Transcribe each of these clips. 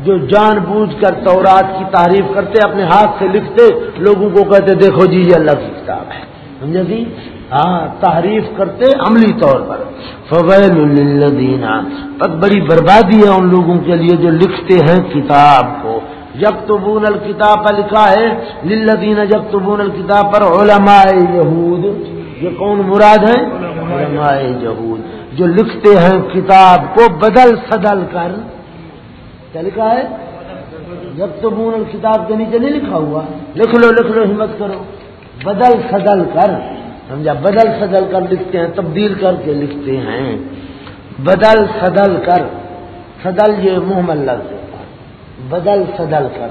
جو جان بوجھ کر تورات کی تعریف کرتے، اپنے ہاتھ سے لکھتے، لوگوں کو کہتے، دیکھو جی یہ اللہ کی کتاب ہے۔ سمجھے جی؟ ہاں تعریف کرتے عملی طور پر۔ فویل الدین بس بڑی بربادی ہے ان لوگوں کے لیے جو لکھتے ہیں کتاب کو۔ جب تو بون الکتاب پر لکھا ہے للذین جب تو بون الکتاب پر علماء یہود۔ یہ کون مراد ہے علماء یہود۔ جو لکھتے ہیں کتاب کو بدل سدل کر۔ کیا لکھا ہے؟ جب تو بون الکتاب کے نیچے نہیں لکھا ہوا۔ لکھ لو لکھ لو، ہمت کرو۔ بدل سدل کر۔ سمجھا؟ بدل سدل کر لکھتے ہیں، تبدیل کر کے لکھتے ہیں۔ بدل سدل کر۔ سدل یہ محمد لفظ بدل سدل کر۔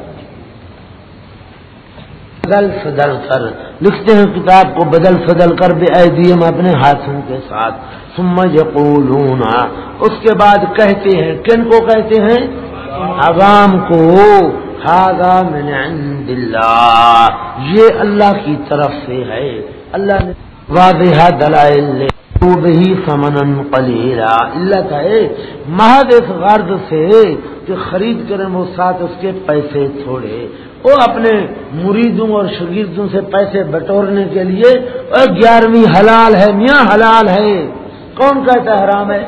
بدل سدل کر۔ لکھتے ہیں کتاب کو بدل سدل کر بے دیم اپنے ہاتھوں کے ساتھ۔ سمجھ یقولون۔ اس کے بعد کہتے ہیں، کن کو کہتے ہیں؟ عوام کو من عند اللہ یہ اللہ کی طرف سے ہے۔ اللہ نے واضح دلائل ہی سمن پلیرا اللہ کا محض اس غرض سے کہ خرید کریں وہ ساتھ اس کے پیسے تھوڑے۔ وہ اپنے مریدوں اور شگیردوں سے پیسے بٹورنے کے لیے گیارہویں حلال ہے، میاں حلال ہے۔ کون کہتا ہے حرام ہے؟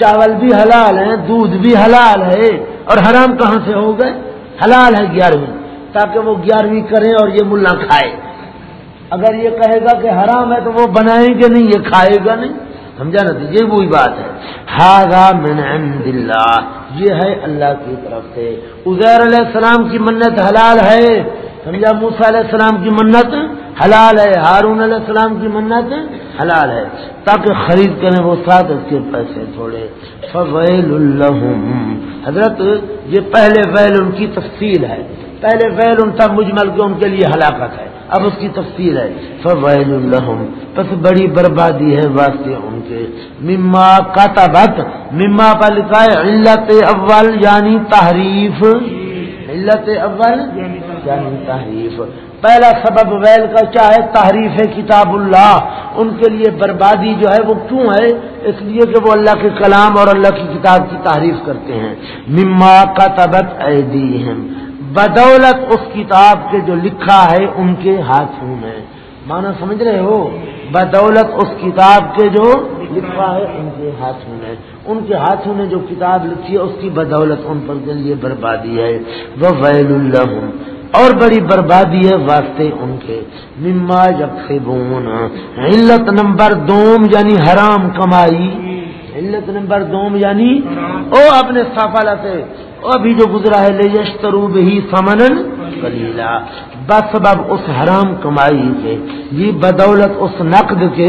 چاول بھی حلال ہے، دودھ بھی حلال ہے۔ اور حرام کہاں سے ہو گئے؟ حلال ہے گیارہویں۔ تاکہ وہ گیارہویں کریں اور یہ ملا کھائے۔ اگر یہ کہے گا کہ حرام ہے تو وہ بنائیں گے نہیں، یہ کھائے گا نہیں۔ سمجھا نا یہ وہی بات ہے۔ ہاگا من عند اللہ۔ یہ ہے اللہ کی طرف سے۔ ازیر علیہ السلام کی منت حلال ہے۔ سمجھا موسا علیہ السلام کی منت حلال ہے۔ ہارون علیہ السلام کی منت حلال ہے۔ تاکہ خرید کریں وہ ساتھ اس کے پیسے تھوڑے۔ فویل الحم حضرت، یہ پہلے ویل ان کی تفصیل ہے۔ پہلے ویل ان تک مجمل کے ان کے لیے ہلاکت ہے۔ اب اس کی تفصیل ہے۔ فوائل الحم بس بڑی بربادی ہے واسطے ان کے۔ مما کا تبت مما پر لکھا ہے علت اول یعنی تحریف۔ علت اول یعنی تحریف۔ پہلا سبب ویل کا کیا ہے؟ تحریف کتاب اللہ۔ ان کے لیے بربادی جو ہے وہ کیوں ہے؟ اس لیے کہ وہ اللہ کے کلام اور اللہ کی کتاب کی تعریف کرتے ہیں۔ مما کا تبت بدولت اس کتاب کے جو لکھا ہے ان کے ہاتھوں میں۔ مانا سمجھ رہے ہو؟ بدولت اس کتاب کے جو لکھا ہے ان کے ہاتھوں میں۔ ان کے ہاتھوں نے جو کتاب لکھی ہے، اس کی بدولت ان پر کے لیے بربادی ہے۔ وہ ویل اللہ اور بڑی بربادی ہے واسطے ان کے۔ مما جب سے بونا علت نمبر دوم یعنی حرام کمائی۔ علت نمبر دوم یعنی او اپنے صافہ سے۔ ابھی جو گزرا ہے لے یشترو بھی سمن کلیلا بس بب اس حرام کمائی کے۔ یہ بدولت اس نقد کے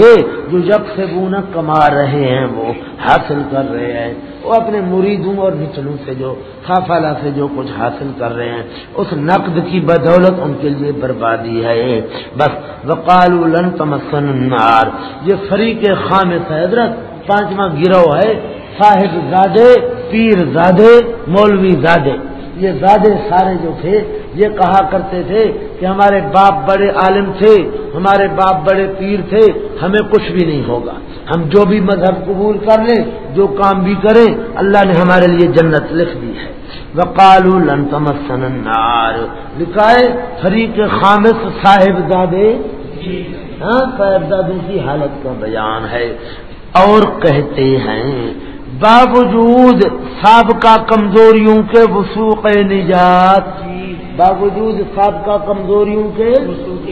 جو جب سے وہ کما رہے ہیں، وہ حاصل کر رہے ہیں۔ وہ اپنے مریدوں اور نچلوں سے جو، خافالہ سے جو کچھ حاصل کر رہے ہیں، اس نقد کی بدولت ان کے لیے بربادی ہے۔ بس وقال لن تمسن النار۔ یہ فریق خامس ہے حضرت پانچواں گروہ ہے۔ صاحب زادے، پیر زادے، مولوی زادے۔ یہ زادے سارے جو تھے، یہ کہا کرتے تھے کہ ہمارے باپ بڑے عالم تھے، ہمارے باپ بڑے پیر تھے، ہمیں کچھ بھی نہیں ہوگا۔ ہم جو بھی مذہب قبول کر لیں، جو کام بھی کریں، اللہ نے ہمارے لیے جنت لکھ دی ہے۔ وقال تمسن النار۔ لکھا ہے، فریق خامس صاحب زادے۔ ہاں صاحب زادوں کی حالت کا بیان ہے۔ اور کہتے ہیں باوجود سابقہ کمزوریوں کے وسوق نجات باوجود سابقہ کمزوریوں کے وسوق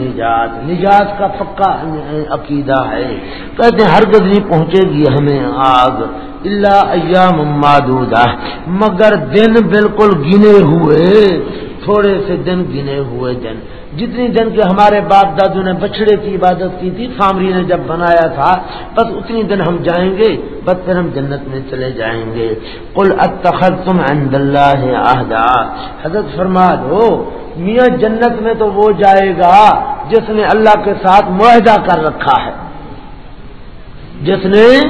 نجات نجات کا پکا عقیدہ ہے۔ کہتے ہر گدری پہنچے گی ہمیں آگ اللہ ایام معدودہ۔ مگر دن بالکل گنے ہوئے، تھوڑے سے دن گنے ہوئے دن جتنی دن کے ہمارے باپ دادو نے بچڑے کی عبادت کی تھی سامری نے جب بنایا تھا، بس اتنی دن ہم جائیں گے، بس پھر ہم جنت میں چلے جائیں گے۔ کل اتخر تم عند اللہ آہدا حضرت فرما دو، میاں جنت میں تو وہ جائے گا جس نے اللہ کے ساتھ معاہدہ کر رکھا ہے۔ جس نے؟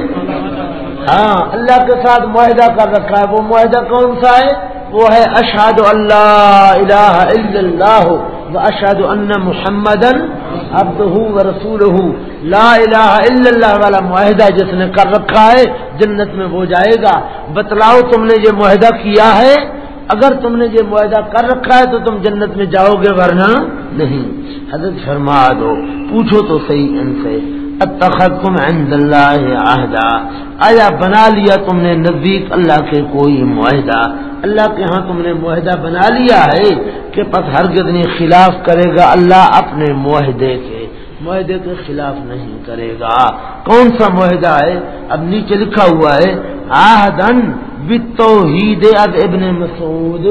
ہاں اللہ کے ساتھ معاہدہ کر رکھا ہے۔ وہ معاہدہ کون سا ہے؟ وہ ہے اشاد اللہ الہ الا اللہ اشاد ان محمد اب تو ہوں رسول ہوں لا الہ الا اللہ والا معاہدہ جس نے کر رکھا ہے جنت میں وہ جائے گا۔ بتلاؤ تم نے یہ معاہدہ کیا ہے؟ اگر تم نے یہ معاہدہ کر رکھا ہے تو تم جنت میں جاؤ گے ورنہ نہیں۔ حضرت فرما دو، پوچھو تو صحیح ان سے۔ اتخذتم عند اللہ عہدہ۔ آیا بنا لیا تم نے نزدیک اللہ کے کوئی معاہدہ؟ اللہ کے ہاں تم نے معاہدہ بنا لیا ہے کہ پس ہر نہیں خلاف کرے گا اللہ اپنے معاہدے کے۔ معاہدے کے خلاف نہیں کرے گا۔ کون سا معاہدہ ہے؟ اب نیچے لکھا ہوا ہے آہدن بتوحید اد ابن مسعود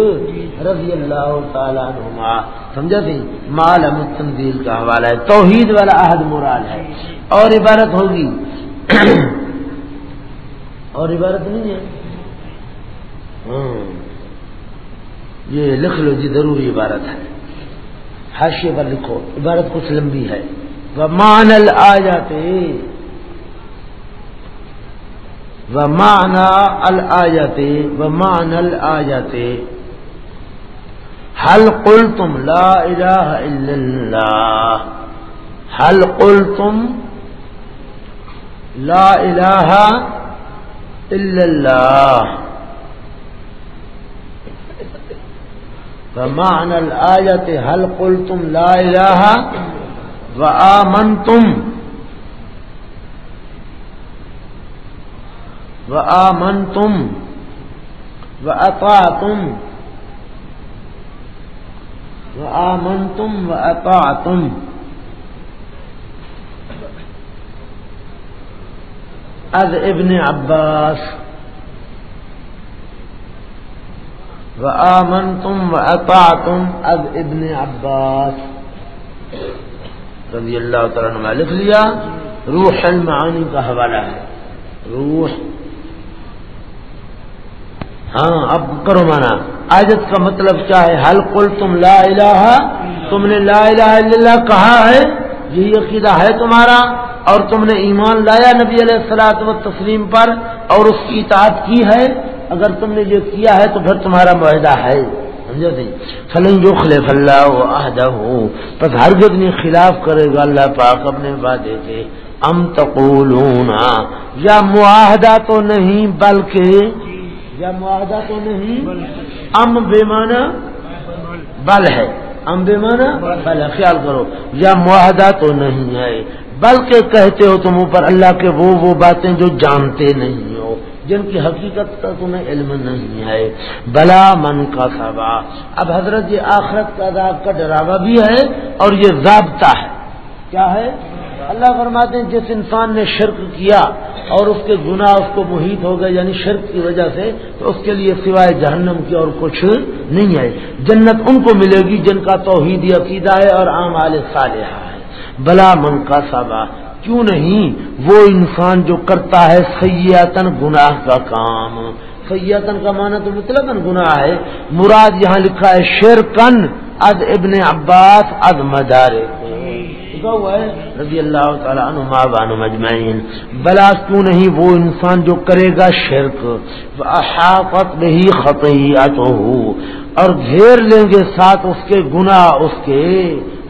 رضی اللہ تعالیٰ نما سمجھا تھی مال تنزیل کا حوالہ ہے۔ توحید والا عہد مراد ہے۔ اور عبارت ہوگی۔ اور عبارت نہیں ہے؟ ہاں۔ یہ لکھ لو جی ضروری عبارت ہے۔ حاشیے پر لکھو۔ عبارت کچھ لمبی ہے۔ وہ مانل آ جاتے وہ مانا ال آ جاتے وہ مانل آ جاتے حل قل تم لا الہ الا اللہ حل قل تم لا الہ الا اللہ فمعنى الآية هل قلتم لا إله وآمنتم. وآمنتم. وأطعتم. وآمنتم وأطعتم. از ابن عباس. وآمنتم وأطعتم از ابن عباس. رضی اللہ تعالیٰ نے لکھ لیا، روح المعانی کا حوالہ ہے۔ روح۔ ہاں اب کرو مانا۔ آجت کا مطلب کیا ہے؟ حل قل تم لا الہ؟ تم نے لا الہ الا اللہ کہا ہے، یہی عقیدہ ہے تمہارا۔ اور تم نے ایمان لایا نبی علیہ السلاط و تسلیم پر اور اس کی اطاعت کی ہے۔ اگر تم نے یہ کیا ہے تو پھر تمہارا معاہدہ ہے۔ فلن جو خلف اللہ عہدہ ہو بس ہر گدنی خلاف کرے گا، اللہ پاک اپنے وعدے کے۔ ام تقولون، یا معاہدہ تو نہیں بلکہ، یا معاہدہ تو نہیں ام بے معنی بل ہے۔ ام بے معنی بل ہے۔ خیال کرو، یا معاہدہ تو نہیں ہے۔ بلکہ کہتے ہو تم اوپر اللہ کے وہ وہ باتیں جو جانتے نہیں ہو۔ جن کی حقیقت کا تمہیں علم نہیں ہے۔ بلا من کا سبا اب حضرت یہ آخرت کا عذاب کا ڈراوا بھی ہے اور یہ ضابطہ ہے۔ کیا ہے؟ اللہ فرماتے ہیں، جس انسان نے شرک کیا اور اس کے گناہ اس کو محیط ہو گئے یعنی شرک کی وجہ سے، تو اس کے لیے سوائے جہنم کی اور کچھ نہیں ہے۔ جنت ان کو ملے گی جن کا توحیدی عقیدہ ہے اور عام عال صالحہ ہے۔ بلا من کا صابہ کیوں نہیں؟ وہ انسان جو کرتا ہے سیاتن گناہ کا کام۔ سیاتن کا معنی تو مطلب گناہ ہے۔ مراد یہاں لکھا ہے شیر کن اد ابن عباس اد مدارے رضی اللہ تعالیٰ عنہ مجمعین بلا کیوں نہیں، وہ انسان جو کرے گا شرک۔ احاطت نہیں خطیات اور گھیر لیں گے ساتھ اس کے گناہ، اس کے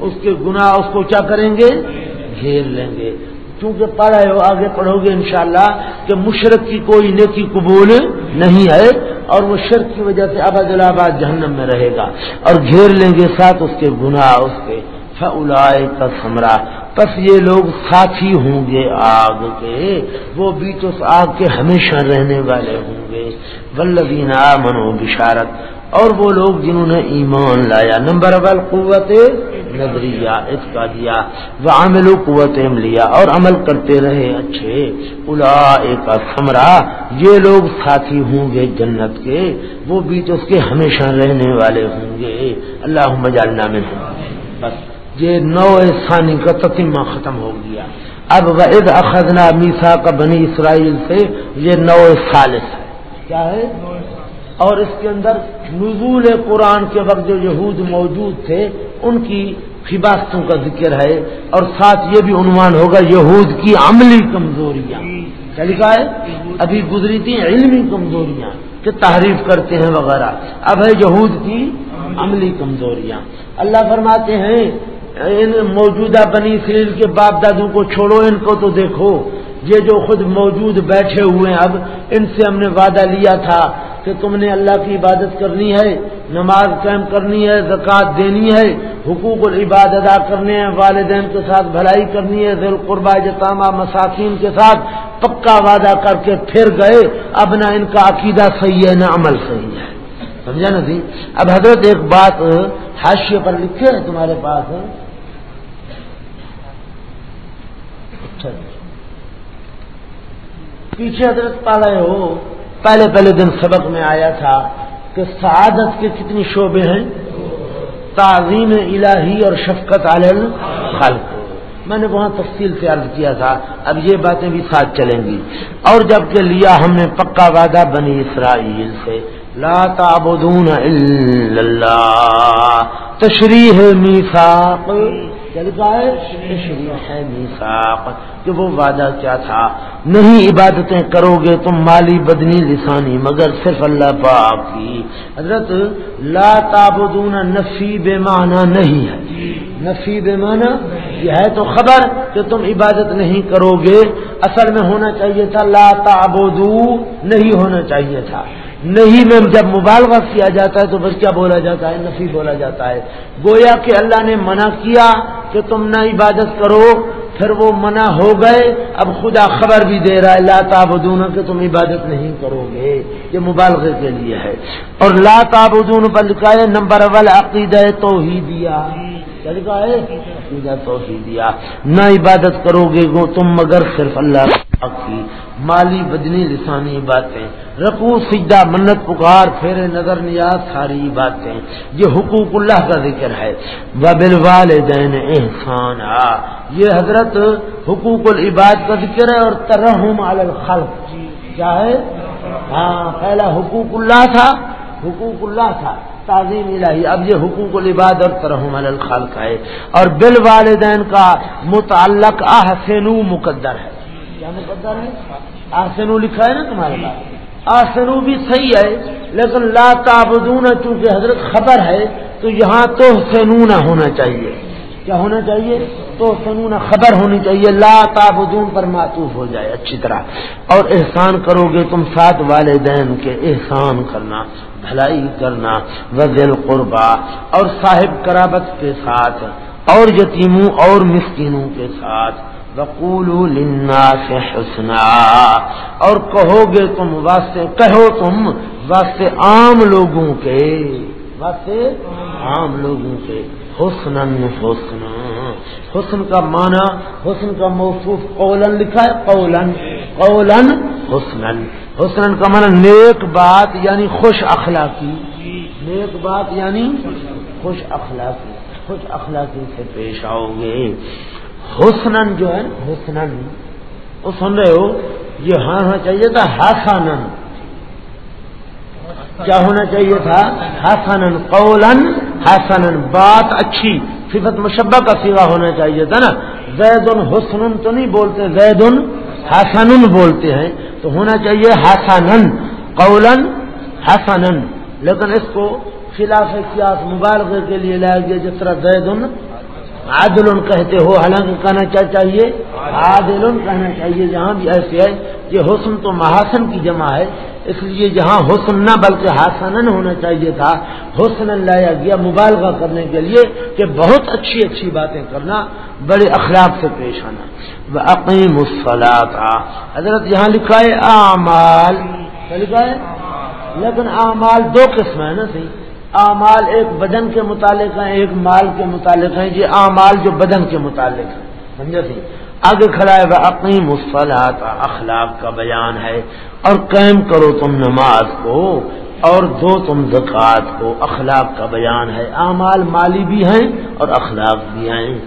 اس کے گناہ، اس کو کیا کریں گے؟ گھیر لیں گے۔ کیونکہ پڑھے ہو آگے پڑھو گے انشاءاللہ کہ مشرق کی کوئی نیکی قبول نہیں ہے اور وہ شرک کی وجہ سے آباد الآباد جہنم میں رہے گا۔ اور گھیر لیں گے ساتھ اس کے گناہ، اس کے۔ فلائے کا سمرا بس یہ لوگ ساتھی ہوں گے آگ کے۔ وہ بیچ اس آگ کے ہمیشہ رہنے والے ہوں گے۔ ولدین منو بشارت اور وہ لوگ جنہوں نے ایمان لایا، نمبر اول قوت نظریہ اس کا دیا وہ عمل و قوت لیا اور عمل کرتے رہے اچھے۔ الا ایک سمرا یہ لوگ ساتھی ہوں گے جنت کے، وہ بیچ اس کے ہمیشہ رہنے والے ہوں گے۔ اللہ مجالنا میں بس، یہ نو ثانی کا تتیمہ ختم ہو گیا۔ اب وعد اخذنا میسا کا بنی اسرائیل سے، یہ نو سالس ہے کیا ہے؟ اور اس کے اندر نزول قرآن کے وقت جو یہود موجود تھے، ان کی فباستوں کا ذکر ہے، اور ساتھ یہ بھی عنوان ہوگا یہود کی عملی کمزوریاں۔ کیا لکھا ہے؟ ابھی گزری تھی علمی کمزوریاں، کہ تعریف کرتے ہیں وغیرہ۔ اب ہے یہود کی عملی کمزوریاں۔ اللہ فرماتے ہیں، ان موجودہ بنی اسرائیل کے باپ دادوں کو چھوڑو، ان کو تو دیکھو۔ یہ جو خود موجود بیٹھے ہوئے ہیں، اب ان سے ہم نے وعدہ لیا تھا۔ کہ تم نے اللہ کی عبادت کرنی ہے، نماز قائم کرنی ہے، زکوٰۃ دینی ہے، حقوق العباد ادا کرنے ہیں، والدین کے ساتھ بھلائی کرنی ہے ذیل قربا جتامہ مساکین کے ساتھ پکا وعدہ کر کے پھر گئے، اب نہ ان کا عقیدہ صحیح ہے، نہ عمل صحیح ہے۔ سمجھا نا جی؟ اب حضرت ایک بات حاشیے پر لکھے ہیں تمہارے پاس۔ اچھا جی۔ پیچھے حضرت پالے ہو پہلے پہلے دن سبق میں آیا تھا کہ سعادت کے کتنی شعبے ہیں، تعظیم الہی اور شفقت عالم خلق میں نے وہاں تفصیل سے عرض کیا تھا، اب یہ باتیں بھی ساتھ چلیں گی۔ اور جبکہ لیا ہم نے پکا وعدہ بنی اسرائیل سے، لا تعبدون الا اللہ۔ تشریح میساق کہ وہ وعدہ کیا تھا؟ نہیں عبادتیں کرو گے تم مالی بدنی لسانی، مگر صرف اللہ پاک کی۔ حضرت، لا تابدون نفی بے معنی نہیں ہے۔ نفی بے معنی یہ ہے تو خبر کہ تم عبادت نہیں کرو گے۔ اصل میں ہونا چاہیے تھا لا تابودو نہیں ہونا چاہیے تھا۔ نہیں میں جب مبالغہ کیا جاتا ہے تو بس کیا بولا جاتا ہے؟ نفی بولا جاتا ہے۔ گویا کہ اللہ نے منع کیا کہ تم نہ عبادت کرو، پھر وہ منع ہو گئے۔ اب خدا خبر بھی دے رہا ہے، لا تابدون کہ تم عبادت نہیں کرو گے۔ یہ مبالغے کے لیے ہے۔ اور لا تابدون پر لکھا ہے نمبر اول، عقیدہ تو ہی دیا لکھا عقیدہ دیا۔ نہ عبادت کرو گے گو تم مگر صرف اللہ کی مالی بدنی لسانی باتیں۔ رقو سجدہ، منت، پکار، پھیرے، نظر، نیاز، ساری باتیں۔ یہ حقوق اللہ کا ذکر ہے۔ بل والدین احسان یہ حضرت حقوق العباد کا ذکر ہے اور ترحم الخلق۔ جی، کیا ہے ہاں پہلا حقوق اللہ تھا، حقوق اللہ تھا۔ تعظیم الہی۔ اب یہ حقوق العباد اور ترحم الخلق ہے۔ اور بل والدین کا متعلق احسن مقدر ہے۔ کیا مقدر ہے؟ آسنو لکھا ہے نا تمہارے پاس؟ آسنو بھی صحیح ہے، لیکن لا تابدون چونکہ حضرت خبر ہے، تو یہاں تو سنون ہونا چاہیے۔ کیا ہونا چاہیے؟ تو سنون خبر ہونی چاہیے۔ لا تابدون پر معطوف ہو جائے اچھی طرح۔ اور احسان کرو گے تم ساتھ والدین کے احسان کرنا۔ بھلائی کرنا وزل قربا اور صاحب کرابت کے ساتھ، اور یتیموں اور مسکینوں کے ساتھ۔ بقول سے حسنا۔ اور کہو گے تم، واسطے کہو تم، واسطے عام لوگوں کے، واسطے عام لوگوں کے۔ حسن حسن حسن کا معنی، حسن کا موصوف قولن لکھا ہے، قولن قولن۔ حسن حسن کا معنی نیک بات یعنی خوش اخلاقی۔ نیک بات یعنی خوش اخلاقی خوش اخلاقی سے پیش آؤ گے۔ حسنن جو ہے حسنن وہ سن رہے ہو، یہ ہاں ہاں چاہیے تھا ہاسانن کیا ہونا چاہیے تھا؟ ہاسانن قولن ہاسانن بات اچھی، صفت مشبہ کا سیوا ہونا چاہیے تھا نا۔ زید حسن تو نہیں بولتے، زید حسن بولتے ہیں، تو ہونا چاہیے حسنن قولن حسنن۔ لیکن اس کو خلاف سیاس مبالغے کے لیے لایا گیا، جس طرح زید عادل کہتے ہو، حالانکہ کہنا کیا چاہیے؟ عادل کہنا چاہیے، جہاں بھی ایسے ہے یہ حسن تو محاسن کی جمع ہے، اس لیے جہاں حسن نہ، بلکہ حسن ہونا چاہیے تھا حسن لایا گیا مبالغہ کرنے کے لیے کہ بہت اچھی اچھی باتیں کرنا بڑے اخلاق سے پیش آنا۔ عقیم تھا حضرت یہاں لکھا ہے اعمال لکھا ہے؟ لیکن اعمال دو قسم ہے نا، صحیح۔ اعمال ایک بدن کے متعلق ہیں، ایک مال کے متعلق ہیں۔ یہ اعمال جو بدن کے متعلق ہیں، سمجھا سی آگے کھڑا ہے وہ اپنی مسفلات اخلاق کا بیان ہے۔ اور قائم کرو تم نماز کو، اور دو تم زکوٰۃ کو۔ اخلاق کا بیان ہے۔ اعمال مالی بھی ہیں اور اخلاق بھی ہیں۔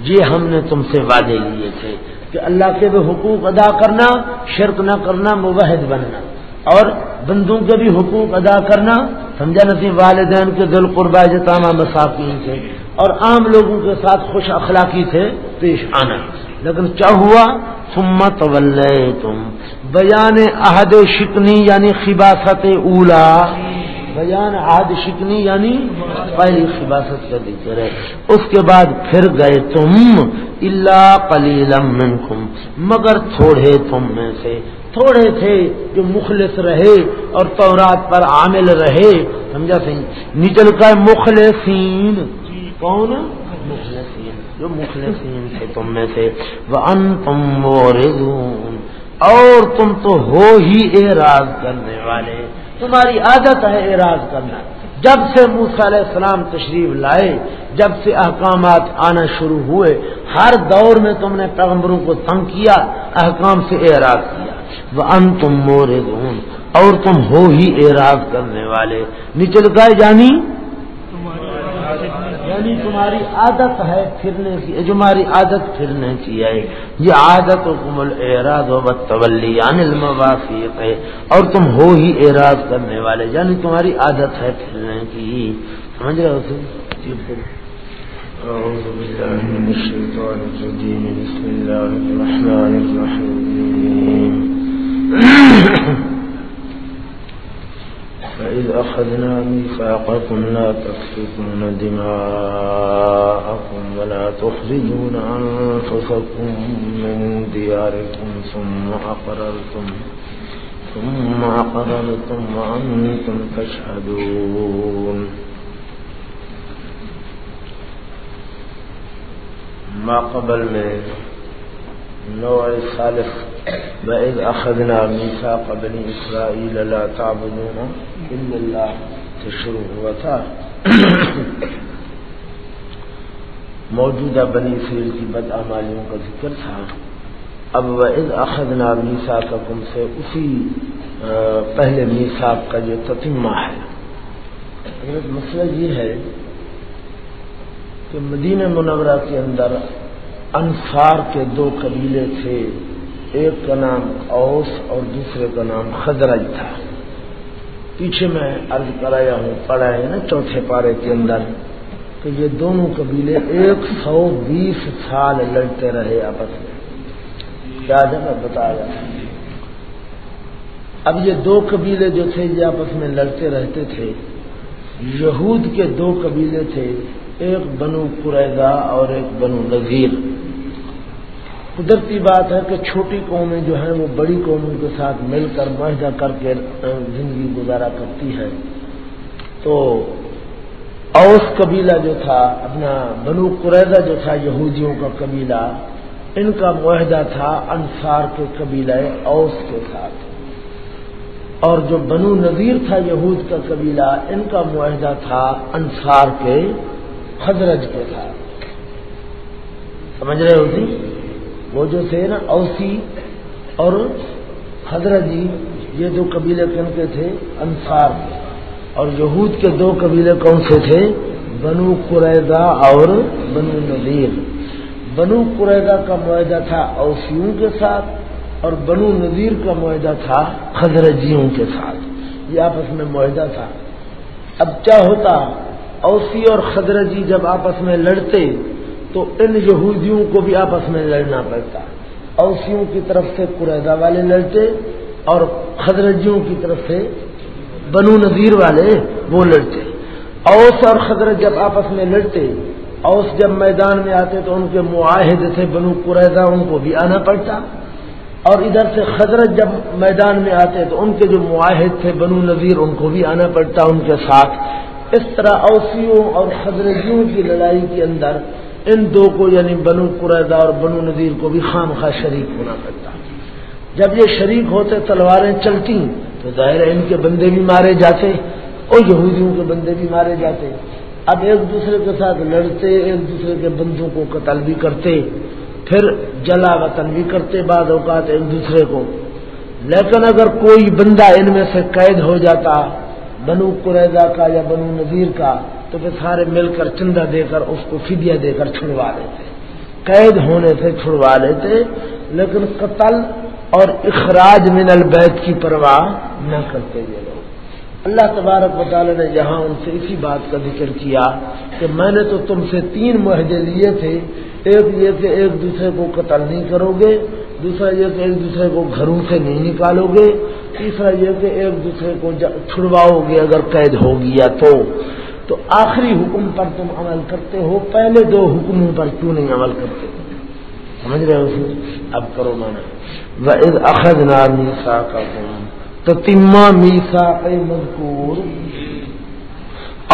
یہ ہم نے تم سے وعدے لیے تھے کہ اللہ کے بھی حقوق ادا کرنا، شرک نہ کرنا مبحد بننا۔ اور بندوں کے بھی حقوق ادا کرنا، سمجھا نصیب والدین کے دل قربا جتامہ مساکین تھے۔ اور عام لوگوں کے ساتھ خوش اخلاقی تھے، پیش آنا۔ لیکن کیا ہوا سمت تم بیان عہد شکنی یعنی خباست اولا۔ بیان عاد شکنی یعنی پہلی خباست کا ذکر ہے۔ اس کے بعد پھر گئے تم اللہ کلیلم منکم۔ مگر تھوڑے تم میں سے۔ تھوڑے تھے جو مخلص رہے اور تورات پر عامل رہے۔ سمجھا سی نچل کا مخلصین۔ کون؟ جو مخلصین تھے تم میں سے۔ وہ ان تم اور تم تو ہو ہی اعراض کرنے والے۔ تمہاری عادت ہے اعراض کرنا۔ جب سے موسا علیہ السلام تشریف لائے، جب سے احکامات آنا شروع ہوئے، ہر دور میں تم نے پیغمبروں کو تنگ کیا، احکام سے اعراض کیا۔ وہ ان تم مور اور تم ہو ہی اعراض کرنے والے۔ نچل گئے جانی یعنی تمہاری عادت ہے پھرنے کی تمہاری عادت پھرنے کی ہے۔ یہ عادت و کمل و بتولی یعنی الموافیت ہے۔ اور تم ہو ہی اعراض کرنے والے یعنی تمہاری عادت ہے پھرنے کی۔ سمجھ رہے ہو تم جی، أعوذ بالله من الشيطان الرجيم بسم الله الرحمن الرحيم فإذ أخذنا ميثاقكم لا تسفكون دماءكم ولا تخرجون أنفسكم من دياركم ثم أقررتم ثم أقررتم وأنتم تشهدون ما قبل میں نوع ثالث وإذ أخذنا ميثاق بني إسرائيل لا تعبدون إلا الله تشروع ہوا تھا موجودہ بنی اسرائیل کی بد امالیوں کا ذکر تھا۔ اب وعد اخذنا میسا کا کم سے اسی پہلے میساک کا جو تتمہ ہے۔ مسئلہ یہ ہے کہ مدینہ منورہ کے اندر انصار کے دو قبیلے تھے، ایک کا نام اوس اور دوسرے کا نام خدرج تھا۔ پیچھے میں عرض کرایا ہوں پڑھا ہے نا چوتھے پارے کے اندر کہ یہ دونوں قبیلے ایک سو بیس سال لڑتے رہے آپس میں۔ کیا جگہ بتایا۔ اب یہ دو قبیلے جو تھے، یہ آپس میں لڑتے رہتے تھے۔ یہود کے دو قبیلے تھے، ایک بنو قریضہ اور ایک بنو نذیر۔ قدرتی بات ہے کہ چھوٹی قومیں جو ہیں وہ بڑی قوموں کے ساتھ مل کر معاہدہ کر کے زندگی گزارا کرتی ہے۔ تو اوس قبیلہ جو تھا، اپنا بنو قریضہ جو تھا، یہودیوں کا قبیلہ، ان کا معاہدہ تھا انصار کے قبیلہ اوس کے ساتھ۔ اور جو بنو نذیر تھا، یہود کا قبیلہ، ان کا معاہدہ تھا انصار کے خدرج کے ساتھ۔ سمجھ رہے ہو جی؟ وہ جو تھے نا اوسی اور حضرت جی یہ دو قبیلے کن کے تھے؟ انصار۔ اور یہود کے دو قبیلے کون سے تھے؟ بنو قریضہ اور بنو نذیر۔ بنو قریضہ کا معاہدہ تھا اوسیوں کے ساتھ اور بنو نذیر کا معاہدہ تھا خزرجیوں کے ساتھ۔ یہ آپس میں معاہدہ تھا۔ اب کیا ہوتا؟ اوسی اور خزرجی جب آپس میں لڑتے تو ان یہودیوں کو بھی آپس میں لڑنا پڑتا۔ اوسیوں کی طرف سے قریدا والے لڑتے اور خدرجیوں کی طرف سے بنو نذیر والے وہ لڑتے۔ اوس اور خدرت جب آپس میں لڑتے، اوس جب میدان میں آتے تو ان کے معاہد تھے بنو قریدا ان کو بھی آنا پڑتا۔ اور ادھر سے خدرت جب میدان میں آتے تو ان کے جو معاہد تھے بنو نذیر، ان کو بھی آنا پڑتا، ان کے ساتھ۔ اس طرح اوسیوں اور خدرجیوں کی لڑائی کے اندر ان دو کو یعنی بنو قریدا اور بنو نذیر کو بھی خام خواہ شریک ہونا پڑتا۔ جب یہ شریک ہوتے تلواریں چلتی تو ظاہر ہے ان کے بندے بھی مارے جاتے اور یہودیوں کے بندے بھی مارے جاتے۔ اب ایک دوسرے کے ساتھ لڑتے، ایک دوسرے کے بندوں کو قتل بھی کرتے، پھر جلا وطن بھی کرتے بعد اوقات ایک دوسرے کو۔ لیکن اگر کوئی بندہ ان میں سے قید ہو جاتا، بنو قریضہ کا یا بنو نذیر کا تو پھر سارے مل کر چندہ دے کر اس کو فدیہ دے کر چھڑوا لیتے۔ قید ہونے سے چھڑوا لیتے، لیکن قتل اور اخراج من البیت کی پرواہ نہ کرتے یہ لوگ۔ اللہ تبارک تعالی نے یہاں ان سے اسی بات کا ذکر کیا کہ میں نے تو تم سے تین معاہدے لیے تھے، ایک یہ کہ ایک دوسرے کو قتل نہیں کرو گے دوسرا یہ کہ ایک دوسرے کو گھروں سے نہیں نکالو گے تیسرا یہ کہ ایک دوسرے کو چھڑواؤ گے اگر قید ہو گیا تو۔ تو آخری حکم پر تم عمل کرتے ہو، پہلے دو حکموں پر کیوں نہیں عمل کرتے؟ سمجھ رہے ہو اب کرو مانا۔ اخذ نا میسا کا تو تما میسا مذکور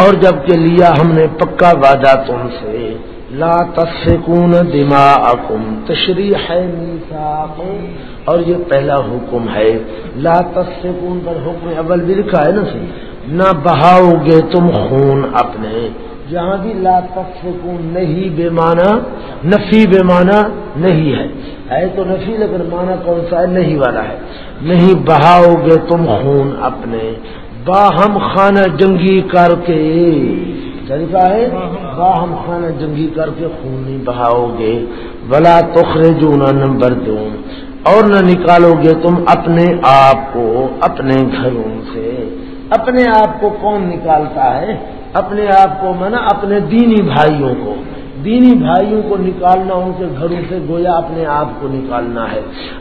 اور جبکہ لیا ہم نے پکا وعدہ تم سے، لا تسکون دماغکم تشریح ہے میساق اور یہ پہلا حکم ہے، لا تسکون پر حکم اول بھی لکھا ہے نا سی نہ بہاؤ گے تم خون اپنے۔ جہاں بھی لا تسکون نہیں بے معنی، نفی بے معنی نہیں ہے۔ ہے تو نفی، لیکن معنی کون سا ہے؟ نہیں والا ہے۔ نہیں بہاؤ گے تم خون اپنے۔ باہم خانہ جنگی کر کے۔ طریقہ ہے؟ باہم خانہ جنگی کر کے خون نہیں بہاؤ گے۔ بلا تخرے جو نمبر دوں اور نہ نکالو گے تم اپنے آپ کو، اپنے گھروں سے۔ اپنے آپ کو کون نکالتا ہے؟ اپنے آپ کو میں اپنے دینی بھائیوں کو۔ دینی بھائیوں کو نکالنا، ان کے گھروں سے گویا اپنے آپ کو نکالنا ہے۔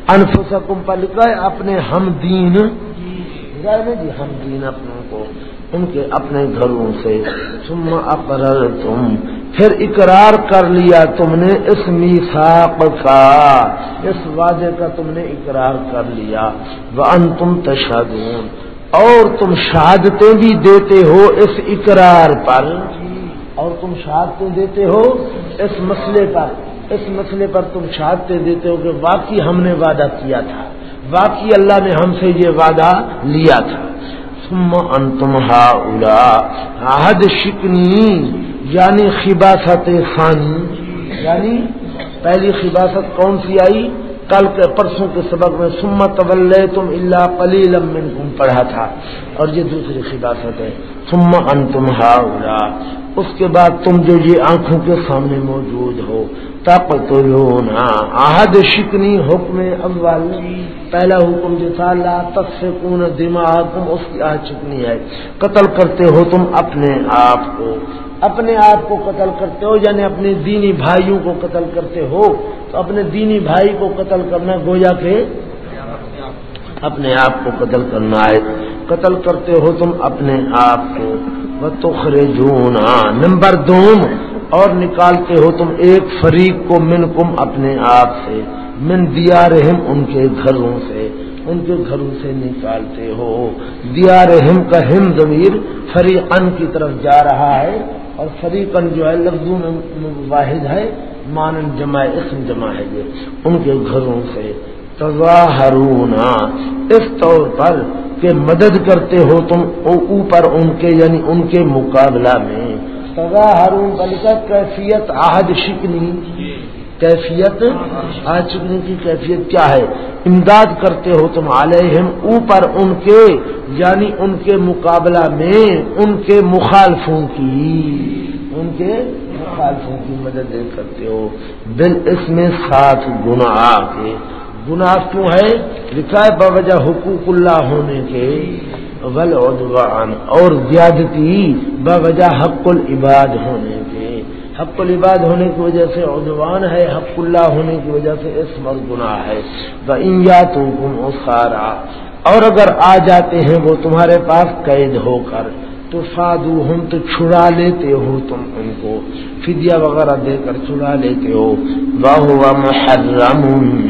انفسکم پر لکھا ہے، اپنے ہم دین۔ جی ہم دین اپنوں کو، ان کے اپنے گھروں سے۔ ثم اقرر تم پھر اقرار کر لیا تم نے اس میساق کا۔ اس وعدے کا تم نے اقرار کر لیا۔ وہ ان تم تشادون اور تم شہادتیں بھی دیتے ہو اس اقرار پر۔ اور تم شہادتیں دیتے ہو اس مسئلے پر۔ اس مسئلے پر تم شہادتیں دیتے ہو کہ واقعی ہم نے وعدہ کیا تھا۔ واقعی اللہ نے ہم سے یہ وعدہ لیا تھا۔ ثم انتم عہد شکنی یعنی خباست خانی یعنی پہلی خباست کون سی آئی؟ کل کے پرسوں کے سبق میں سما طول تم اللہ پلی لمن پڑھا تھا۔ اور یہ دوسری خباست ہے۔ سم انتم ہا اس کے بعد تم جو یہ آنکھوں کے سامنے موجود ہو آہد شکنی حکم اول۔ پہلا حکم جو تھا، لا تسکون دماغ تم اس کی آہ چکنی ہے۔ قتل کرتے ہو تم اپنے آپ کو۔ اپنے آپ کو قتل کرتے ہو یعنی اپنے دینی بھائیوں کو قتل کرتے ہو، تو اپنے دینی بھائی کو قتل کرنا گویا کے اپنے آپ کو قتل کرنا ہے۔ قتل کرتے ہو تم اپنے آپ کو۔ وہ نمبر دوم، اور نکالتے ہو تم ایک فریق کو من کم اپنے آپ سے۔ من دیا رحم ان کے گھروں سے۔ ان کے گھروں سے نکالتے ہو۔ دیا رحم کا ہم ضمیر فریقن کی طرف جا رہا ہے۔ اور فریقن جو ہے لفظوں میں واحد ہے مانن جمع اسم جمع ہے یہ۔ ان کے گھروں سے تظاہرون، اس طور پر کہ مدد کرتے ہو تم اوپر ان کے یعنی ان کے مقابلہ میں۔ تظاہرون، بلکہ کیفیت عہد شکنی۔ کیفیت، آج چکنے کی کیفیت کیا ہے؟ امداد کرتے ہو تم علیہم، اوپر ان کے یعنی ان کے مقابلہ میں، ان کے مخالفوں کی، ان کے مخالفوں کی مدد کرتے ہو۔ دل اس میں ساتھ گنا کے۔ گناہ کیوں ہے لکھا ہے باوجہ حقوق اللہ ہونے کے۔ ول اور زیادتی باوجہ حق العباد ہونے کے۔ حق العباد ہونے کی وجہ سے عدوان ہے، حق اللہ ہونے کی وجہ سے اس مر گناہ ہے۔ یا تو سارا اور اگر آ جاتے ہیں وہ تمہارے پاس قید ہو کر، تو فادو ہم تو چھڑا لیتے ہو تم ان کو۔ فدیہ وغیرہ دے کر چھڑا لیتے ہو۔ واہ محرم۔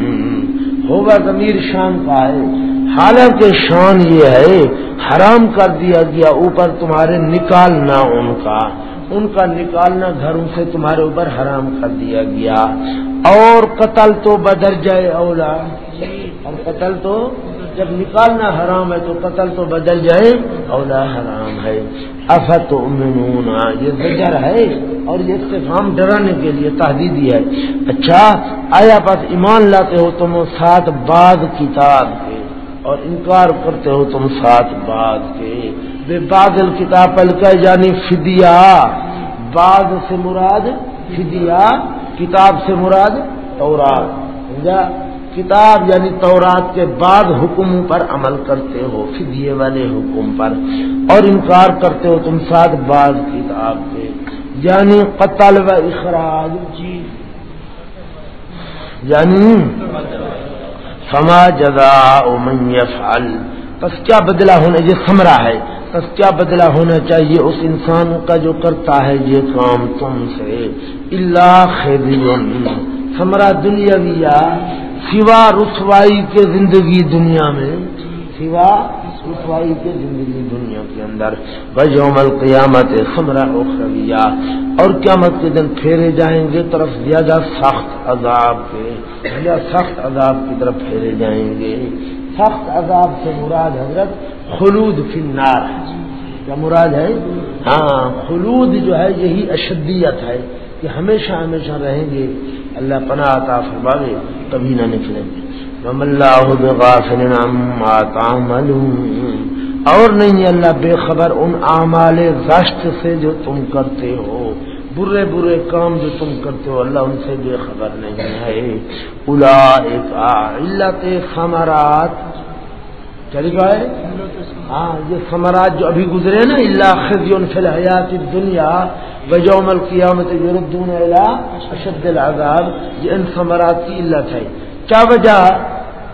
ہوگا ضمیر شان کا ہے حالانکہ شان یہ ہے، حرام کر دیا گیا، اوپر تمہارے نکالنا ان کا۔ ان کا نکالنا گھروں سے تمہارے اوپر حرام کر دیا گیا۔ اور قتل تو بدر جائے اولا۔ اور قتل تو جب نکالنا حرام ہے تو قتل تو بدل جائے اولا حرام ہے۔ افت یہ زجر ہے اور یہ استفام ڈرانے کے لیے تحدیدی ہے۔ اچھا آیا بس ایمان لاتے ہو تم سات بعد کتاب کے اور انکار کرتے ہو تم ساتھ بات کے۔ بے بادل کتاب پل کا یعنی فدیا بعد سے مراد فدیا کتاب سے مراد تورات۔ کتاب یعنی تورات کے بعد حکم پر عمل کرتے ہو، فدیے والے حکم پر۔ اور انکار کرتے ہو تم ساتھ بعض کتاب کے۔ یعنی قتل و اخراج جی۔ یعنی فما جزا من يفعل بس کیا بدلا ہونا یہ سمرا ہے۔ بس کیا بدلا ہونا چاہیے اس انسان کا جو کرتا ہے یہ کام تم سے؟ اللہ سمرا دنیا سوا رسوائی کے زندگی دنیا میں، سوا رسوائی کے زندگی دنیا کے اندر۔ بجوم القیامت سمرا اخرویہ۔ اور قیامت کے دن پھیرے جائیں گے، طرف زیادہ سخت عذاب کے یا سخت عذاب کی طرف پھیرے جائیں گے۔ سخت عذاب سے مراد حضرت خلود فنار ہے۔ کیا مراد ہے؟ ہاں خلود جو ہے، یہی اشدیت ہے کہ ہمیشہ ہمیشہ رہیں گے۔ اللہ پناہ عطا فرماوے، کبھی نہ نکلیں گے۔ رم اللہ بغافل عما تعملون۔ اور نہیں، اللہ بے خبر ان اعمال رشت سے جو تم کرتے ہو۔ برے برے کام جو تم کرتے ہو، اللہ ان سے بے خبر نہیں ہے۔ الا علت سمرات چلی گئے ہاں یہ سمراج جو ابھی گزرے نا اللہ خزیون فی الحیات دنیا وجوم القیامت یردون الى اشد العذاب۔ یہ ان سمرات کی علت ہے۔ کیا وجہ؟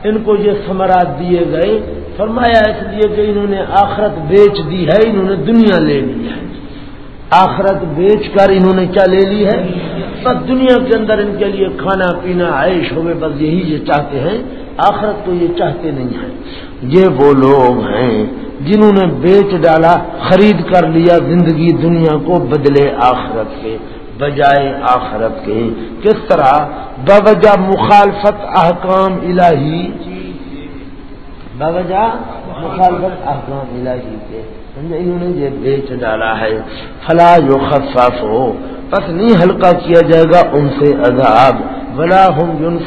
ان کو یہ سمرات دیے گئے۔ فرمایا اس لیے کہ انہوں نے آخرت بیچ دی ہے، انہوں نے دنیا لے لی ہے۔ آخرت بیچ کر انہوں نے کیا لے لی ہے؟ بس دنیا کے اندر ان کے لیے کھانا پینا عائش ہوئے، بس یہی یہ چاہتے ہیں۔ آخرت کو یہ چاہتے نہیں ہیں۔ یہ وہ لوگ ہیں جنہوں نے بیچ ڈالا، خرید کر لیا زندگی دنیا کو بدلے آخرت کے، بجائے آخرت کے۔ کس طرح؟ بوجہ مخالفت احکام الہی۔ بوجہ مخالفت احکام الہی کے۔ انہوں نے یہ بیچ ڈالا ہے۔ فلا جو خفاف ہو بس نہیں ہلکا کیا جائے گا ان سے عذاب۔ بلا ہم جن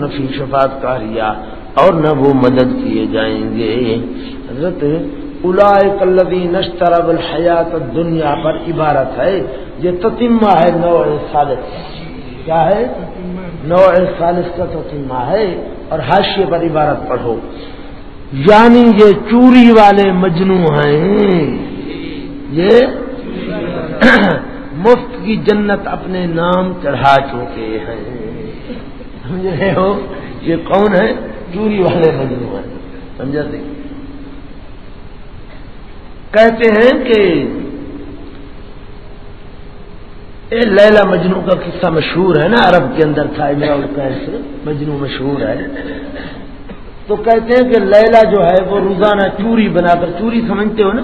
نفی شفات کاریا اور نہ وہ مدد کیے جائیں گے۔ حضرت کلبی نشترب الحیات دنیا پر عبارت ہے۔ یہ تتیمہ ہے نو سالس کیا ہے؟ نو سالس کا تتیمہ ہے۔ اور حاشیے پر عبارت پڑھو۔ یعنی یہ چوری والے مجنو ہیں۔ یہ مفت کی جنت اپنے نام چڑھا چکے ہیں۔ سمجھ رہے ہو؟ یہ کون ہے چوری والے مجنو ہیں۔ سمجھا سی کہتے ہیں کہ لیلا مجنو کا قصہ مشہور ہے نا عرب کے اندر تھا سے مجنو مشہور ہے۔ تو کہتے ہیں کہ لیلا جو ہے وہ روزانہ چوری بنا کر، چوری سمجھتے ہو نا؟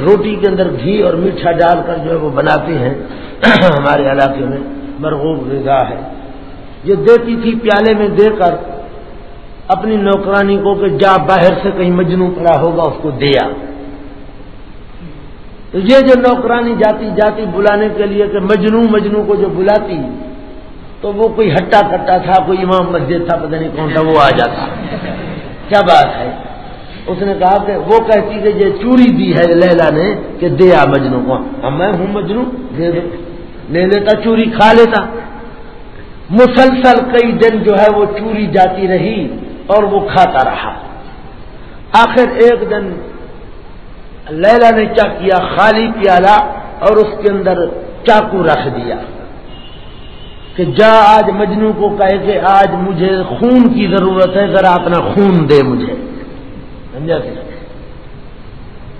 روٹی کے اندر گھی اور میٹھا ڈال کر جو ہے وہ بناتے ہیں۔ ہمارے علاقے میں مرغوب غذا ہے۔ یہ دیتی تھی پیالے میں دے کر اپنی نوکرانی کو کہ جا باہر سے کہیں مجنو پڑا ہوگا، اس کو دیا تو یہ جو نوکرانی جاتی جاتی بلانے کے لیے کہ مجنو مجنو کو جو بلاتی، تو وہ کوئی ہٹا کٹا تھا، کوئی امام مسجد تھا، پتہ نہیں کون تھا، وہ آ جاتا۔ کیا بات ہے؟ اس نے کہا کہ وہ کہتی کہ یہ چوری دی ہے لیلا نے کہ دیا مجنو کو۔ ہم میں ہوں مجنو دے دو۔ لے لیتا، چوری کھا لیتا۔ مسلسل کئی دن جو ہے وہ چوری جاتی رہی اور وہ کھاتا رہا۔ آخر ایک دن لیلا نے کیا کیا؟ خالی پیالہ اور اس کے اندر چاقو رکھ دیا۔ کہ جا آج مجنو کو کہے کہ آج مجھے خون کی ضرورت ہے، ذرا اپنا خون دے مجھے۔ سمجھا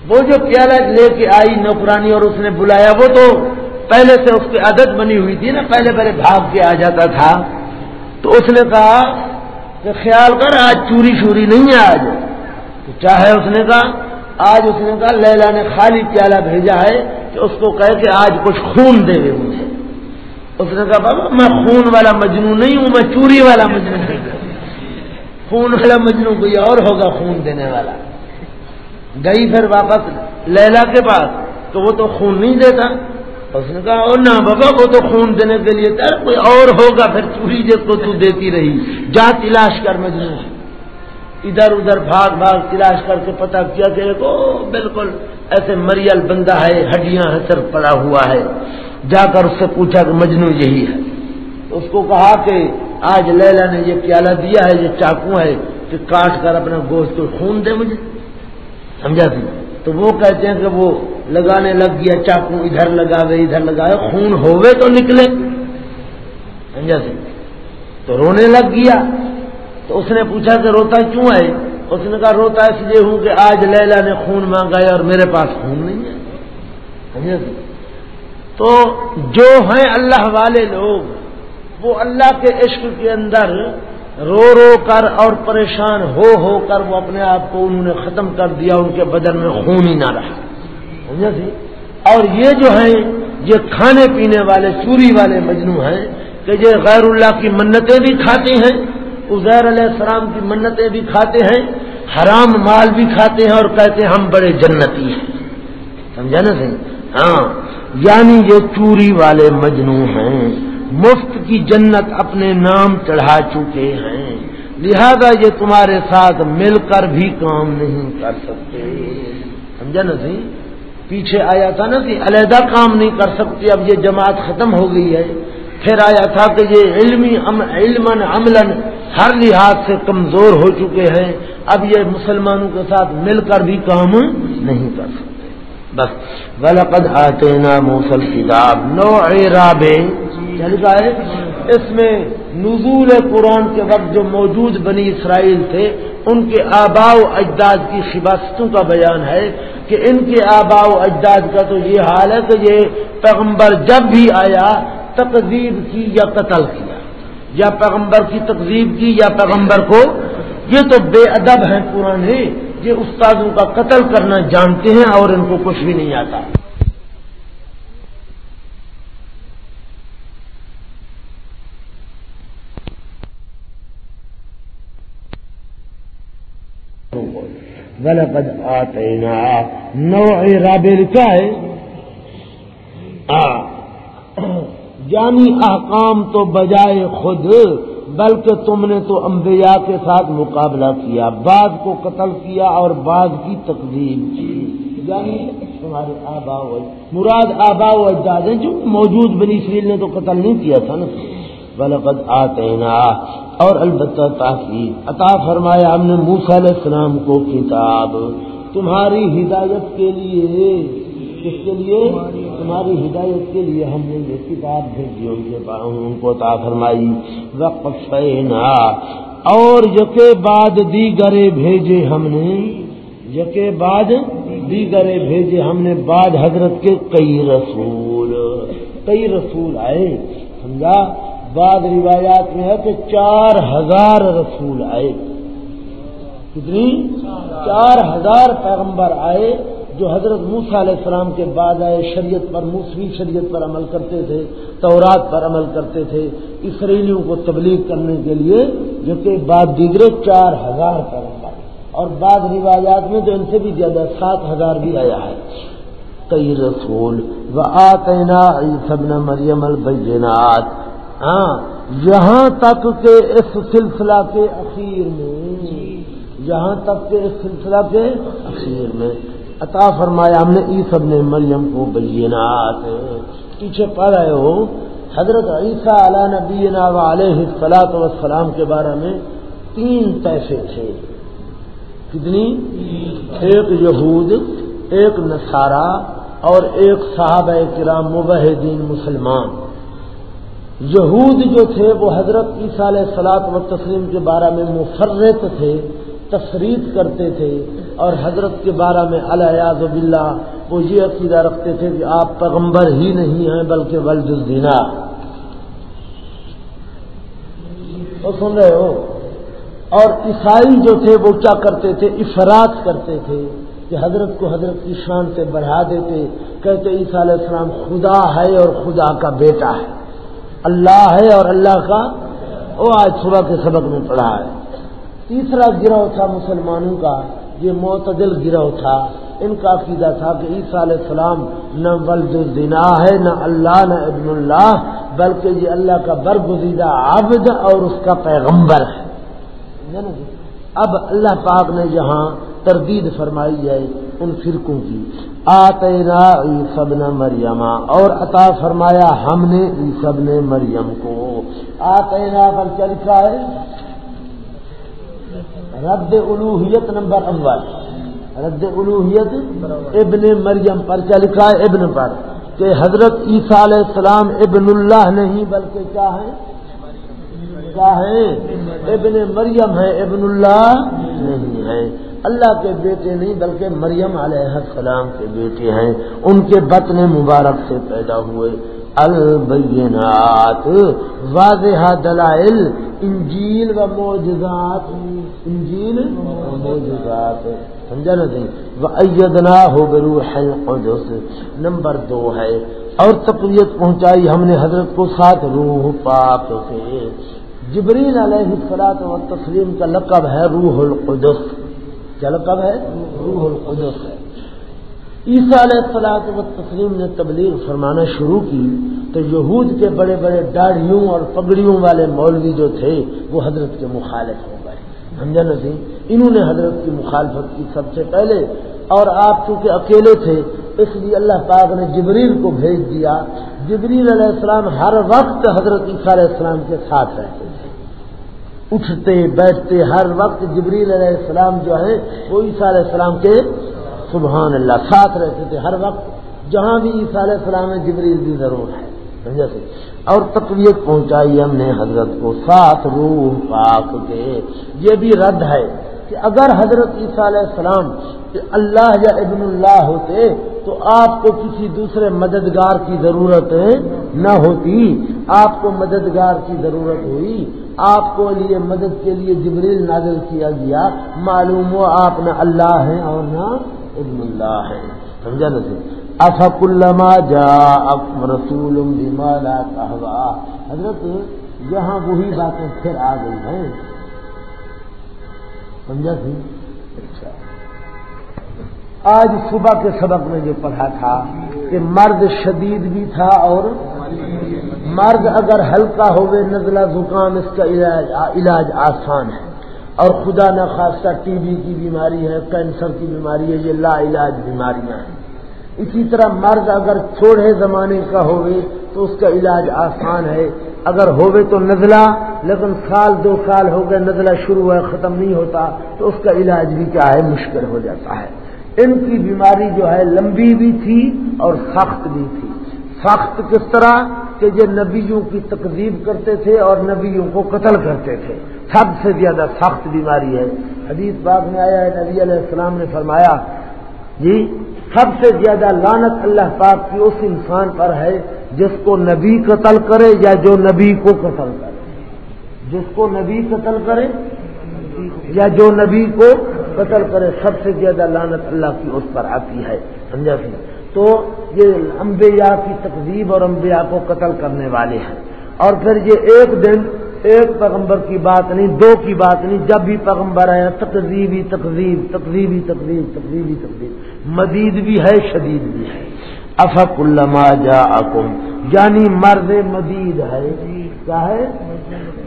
وہ جو پیالہ لے کے آئی نوکرانی اور اس نے بلایا، وہ تو پہلے سے اس کی عادت بنی ہوئی تھی نا، پہلے پہلے بھاگ کے آ جاتا تھا۔ تو اس نے کہا کہ خیال کر، آج چوری چوری نہیں ہے آج۔ تو چاہے اس نے کہا، آج اس نے کہا، لیلا نے خالی پیالہ بھیجا ہے کہ اس کو کہے کہ آج کچھ خون دے دے مجھے۔ اس نے کہا، بابا، میں خون والا مجنو نہیں ہوں، میں چوری والا مجنو ہوں. خون والا مجنو کوئی اور ہوگا خون دینے والا. گئی پھر واپس لیلا کے پاس، تو وہ تو خون نہیں دیتا. اس نے کہا، اور نہ بابا، وہ تو خون دینے کے لیے تھا کوئی اور ہوگا، پھر چوری جس کو تو دیتی رہی. جا تلاش کر مجنو ادھر ادھر بھاگ بھاگ تلاش کر کے پتا کیا کہ وہ بالکل ایسے مریل بندہ ہے، ہڈیاں حسر پڑا ہوا ہے۔ جا کر اس سے پوچھا کہ مجنو یہی ہے۔ اس کو کہا کہ آج لیلا نے یہ پیالہ دیا ہے، یہ چاقو ہے کہ کاٹ کر اپنا گوشت کو خون دے مجھے۔ سمجھا تھی؟ تو وہ کہتے ہیں کہ وہ لگانے لگ گیا، چاقو ادھر لگاوے ادھر لگاوے خون ہوئے تو نکلے۔ سمجھا تھی؟ تو رونے لگ گیا۔ تو اس نے پوچھا کہ روتا کیوں ہے؟ اس نے کہا، روتا اس لیے ہوں کہ آج لیلا نے خون مانگا ہے اور میرے پاس خون نہیں ہے۔ تو جو ہیں اللہ والے لوگ، وہ اللہ کے عشق کے اندر رو رو کر اور پریشان ہو ہو کر وہ اپنے آپ کو انہوں نے ختم کر دیا، ان کے بدن میں خون ہی نہ رہا۔ اور یہ جو ہیں، یہ کھانے پینے والے، چوری والے مجنو ہیں کہ یہ غیر اللہ کی منتیں بھی کھاتے ہیں عزیر علیہ السلام کی منتیں بھی کھاتے ہیں، حرام مال بھی کھاتے ہیں اور کہتے ہیں ہم بڑے جنتی ہیں۔ سمجھا نا سی ہاں یعنی یہ چوری والے مجنو ہیں۔ مفت کی جنت اپنے نام چڑھا چکے ہیں۔ لہذا یہ تمہارے ساتھ مل کر بھی کام نہیں کر سکتے۔ سمجھا نا سی پیچھے آیا تھا نا کہ علیحدہ کام نہیں کر سکتے، اب یہ جماعت ختم ہو گئی ہے۔ پھر آیا تھا کہ یہ علمی علم عمل ہر لحاظ سے کمزور ہو چکے ہیں۔ اب یہ مسلمانوں کے ساتھ مل کر بھی کام نہیں کر سکتے۔ بس۔ ولقد آتے نا موسل کتاب نو رابے ہے اس میں نزول قرآن کے وقت جو موجود بنی اسرائیل تھے، ان کے آبا و اجداد کی شباستوں کا بیان ہے کہ ان کے آبا و اجداد کا تو یہ حال ہے کہ یہ پیغمبر جب بھی آیا، تقزیب کی یا قتل کیا۔ یا پیغمبر کی تقزیب کی یا پیغمبر کو، یہ تو بے ادب ہیں پرانے یہ استادوں کا قتل کرنا جانتے ہیں اور ان کو کچھ بھی نہیں آتا۔ آتے نا نو رابر ہے؟ جانی احکام تو بجائے خود، بلکہ تم نے تو انبیاء کے ساتھ مقابلہ کیا، بعد کو قتل کیا اور بعد کی تقدیم کی۔ یعنی تمہارے آبا و مراد آبا و اجداد ہیں جو موجود بنی اسریل نے تو قتل نہیں کیا تھا نا۔ بلقد آتینا اور البتہ تاخیر عطا فرمایا ہم نے موسیٰ علیہ السلام کو کتاب۔ تمہاری ہدایت کے لیے کس کے لیے؟ تمہاری ہدایت کے لیے ہم نے یہ کتاب بھیجی، ان کے ان کو تا فرمائی۔ وقف اور یقے بعد دیگرے بھیجے ہم نے یقے بعد دیگرے بھیجے ہم نے بعد حضرت کے کئی رسول۔ کئی رسول آئے، سمجھا؟ بعد روایات میں ہے کہ چار ہزار رسول آئے۔ کتنی؟ چار ہزار پیغمبر آئے۔ جو حضرت موسا علیہ السلام کے بعد آئے شریعت پر موسوی شریعت پر عمل کرتے تھے تورات پر عمل کرتے تھے اسرائیلیوں کو تبلیغ کرنے کے لیے جو کہ بعد دیگرے چار ہزار پیغمبر اور بعد روایات میں تو ان سے بھی زیادہ سات ہزار بھی آیا ہے۔ کئی رسول و آتینا سبن مریم البینات ہاں یہاں تک کہ اس سلسلہ کے اخیر میں یہاں تک کہ اس سلسلہ کے اخیر میں۔ عطا فرمایا، ہم نے ای سب نے مریم کو بینات پیچھے پڑھ رہے ہو، حضرت عیسیٰ علیہ نبی علیہ السلاط وسلام کے بارے میں تین پیسے تھے۔ کتنی؟ ایک یہود، ایک نصارہ اور ایک صحابہ کرام مبحدین مسلمان۔ یہود جو تھے، وہ حضرت عیسیٰ علیہ سلاط و تسلیم کے بارے میں مفرت تھے تفرید کرتے تھے۔ اور حضرت کے بارے میں الیاز باللہ وہ یہ عقیدہ رکھتے تھے کہ آپ پیغمبر ہی نہیں ہیں بلکہ ولد الدینہ تو سن رہے ہو؟ اور عیسائی جو تھے وہ کیا کرتے تھے؟ افراد کرتے تھے کہ حضرت کو حضرت کی شان سے بڑھا دیتے۔ کہتے عیسیٰ علیہ السلام خدا ہے اور خدا کا بیٹا ہے۔ اللہ ہے اور اللہ کا وہ آج صبح کے سبق میں پڑھا ہے۔ تیسرا گروہ تھا مسلمانوں کا۔ یہ معتدل گروہ تھا۔ ان کا عقیدہ تھا کہ عیسیٰ علیہ السلام نہ ولد الدنا ہے، نہ اللہ، نہ ابن اللہ، بلکہ یہ اللہ کا برگزیدہ عبد اور اس کا پیغمبر ہے۔ یعنی اب اللہ پاک نے یہاں تردید فرمائی ہے ان فرقوں کی۔ آتے سب نے مریم، اور عطا فرمایا ہم نے سب نے مریم کو۔ آتے پر کیا ہے؟ رد الوحیت نمبر اول رد الوحیت ابن مریم پر کیا لکھا ہے ابن پر کہ حضرت عیسیٰ علیہ السلام ابن اللہ نہیں بلکہ کیا ہے کیا ہے ابن مریم ہے ابن اللہ نہیں ہے اللہ کے بیٹے نہیں بلکہ مریم علیہ السلام کے بیٹے ہیں۔ ان کے بطن مبارک سے پیدا ہوئے۔ البینات واضح دلائل، انجیل و موجزات انجیل و موجزات سمجھا نا نہیں؟ وہ ایدنا ہو بروح القدس۔ نمبر دو ہے، اور تقویت پہنچائی ہم نے حضرت کو ساتھ روح پاک سے۔ جبریل علیہ السلاط و تسلیم کا لقب ہے روح القدس۔ کیا لقب ہے؟ روح القدس ہے۔ عیسیٰ علیہ السلاط و تسلیم نے تبلیغ فرمانا شروع کی تو یہود کے بڑے بڑے داڑھیوں اور پگڑیوں والے مولوی جو تھے وہ حضرت کے مخالف ہو گئے۔ سمجھا نہیں جی؟ انہوں نے حضرت کی مخالفت کی سب سے پہلے اور آپ چونکہ اکیلے تھے اس لیے اللہ پاک نے جبریل کو بھیج دیا۔ جبریل علیہ السلام ہر وقت حضرت عیسیٰ علیہ السلام کے ساتھ رہتے تھے۔ اٹھتے، بیٹھتے، ہر وقت جبریل علیہ السلام جو ہیں وہ عیسیٰ علیہ السلام کے سبحان اللہ، ساتھ رہتے تھے ہر وقت، جہاں بھی عیسیٰ علیہ السلام ہے جبریل بھی ضرور ہے۔ سمجھا سے اور تقویت پہنچائی ہم نے حضرت کو، ساتھ روح پاک کے۔ یہ بھی رد ہے کہ اگر حضرت عیسیٰ علیہ السلام اللہ یا ابن اللہ ہوتے، تو آپ کو کسی دوسرے مددگار کی ضرورت نہ ہوتی۔ آپ کو مددگار کی ضرورت ہوئی۔ آپ کو لیے مدد کے لیے جبریل نازل کیا گیا۔ معلوم ہو آپ نہ اللہ ہیں اور نہ ابن اللہ ہے۔ سمجھا نا جی؟ افق الما جا اف رسول حضرت، یہاں وہی باتیں پھر آ گئی ہیں۔ سمجھا سی اچھا۔ آج صبح کے سبق میں جو پڑھا تھا کہ مرد شدید بھی تھا اور مرد اگر ہلکا ہوئے، نزلہ زکام، اس کا علاج علاج آسان ہے۔ اور خدا نخواستہ ٹی بی کی بیماری ہے، کینسر کی بیماری ہے، یہ لا علاج بیماریاں ہیں۔ اسی طرح مرد اگر تھوڑے زمانے کا ہوئے تو اس کا علاج آسان ہے۔ اگر ہوئے تو نزلہ، لیکن سال دو سال ہو گئے، نزلہ شروع ہے، ختم نہیں ہوتا، تو اس کا علاج بھی کیا ہے، مشکل ہو جاتا ہے۔ ان کی بیماری جو ہے، لمبی بھی تھی اور سخت بھی تھی۔ سخت کس طرح؟ کہ یہ نبیوں کی تقزیب کرتے تھے اور نبیوں کو قتل کرتے تھے۔ سب سے زیادہ سخت بیماری ہے۔ حدیث باغ میں آیا ہے، نبی علیہ السلام نے فرمایا جی سب سے زیادہ لانت اللہ پاک کی اس انسان پر ہے جس کو نبی قتل کرے یا جو نبی کو قتل کرے۔ جس کو نبی قتل کرے یا جو نبی کو قتل کرے، سب سے زیادہ لانت اللہ کی اس پر آتی ہے۔ سمجھا سی تو یہ انبیاء کی تقزیب اور انبیاء کو قتل کرنے والے ہیں۔ اور پھر یہ ایک دن ایک پیغمبر کی بات نہیں، دو کی بات نہیں، جب بھی پیغمبر آیا تقزیبی تقزیب تقزیبی تقزیب تقزیبی تقزیب مدید بھی ہے، شدید بھی ہے۔ افق الما جا یعنی مرد مدید ہے۔ کیا ہے؟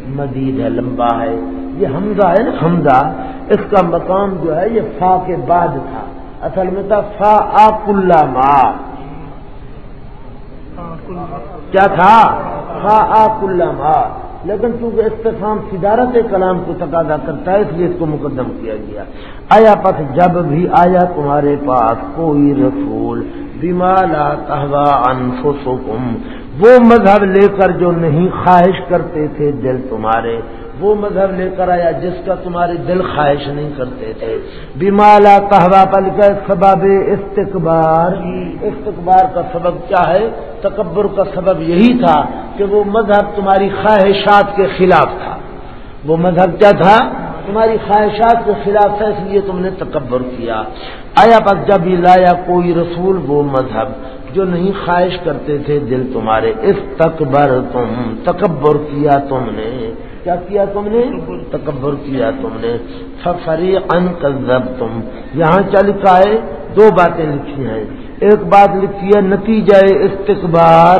مدید ہے، لمبا ہے۔ یہ حمزہ ہے نا، حمزہ۔ اس کا مقام جو ہے، یہ فا کے بعد تھا۔ اصل میں تھا فا آک ما کیا تھا؟ فا آک ما لیکن چونکہ استفام صدارت کلام کو تقاضا کرتا ہے، اس لیے اس کو مقدم کیا گیا۔ آیا پس جب بھی آیا تمہارے پاس کوئی رسول بیمالا تہوا انفسکم، وہ مذہب لے کر جو نہیں خواہش کرتے تھے دل تمہارے۔ وہ مذہب لے کر آیا جس کا تمہارے دل خواہش نہیں کرتے تھے۔ بیمالا کہوا پل کا سبب استقبار۔ استقبار کا سبب کیا ہے؟ تکبر کا سبب یہی تھا کہ وہ مذہب تمہاری خواہشات کے خلاف تھا۔ وہ مذہب کیا تھا؟ تمہاری خواہشات کے خلاف تھا، اس لیے تم نے تکبر کیا۔ آیا پر جب لایا کوئی رسول وہ مذہب جو نہیں خواہش کرتے تھے دل تمہارے۔ اس تکبر تم تکبر کیا تم نے۔ کیا کیا تم نے؟ تکبر کیا تم نے۔ فری ان تم یہاں کیا لکھا ہے؟ دو باتیں لکھی ہیں۔ ایک بات لکھی ہے نتیجہ استقبار۔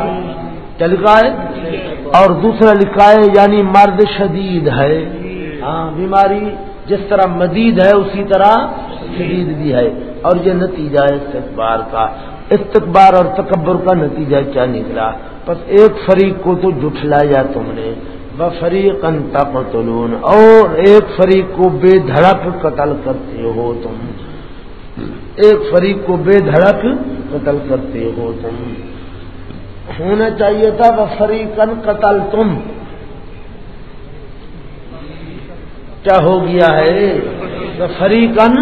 کیا لکھا ہے؟ اور دوسرا لکھا ہے یعنی مرد شدید ہے۔ ہاں بیماری جس طرح مدید ہے، اسی طرح شدید بھی ہے۔ اور یہ نتیجہ ہے استقبار کا۔ استقبار اور تکبر کا نتیجہ کیا نکلا؟ بس ایک فریق کو تو جٹلایا تم نے۔ وہ تقتلون، اور ایک فریق کو بے دھڑک قتل کرتے ہو تم۔ ایک فریق کو بے دھڑک قتل کرتے ہو تم۔ ہونا چاہیے تھا وہ قتل تم۔ کیا ہو گیا ہے؟ فریقن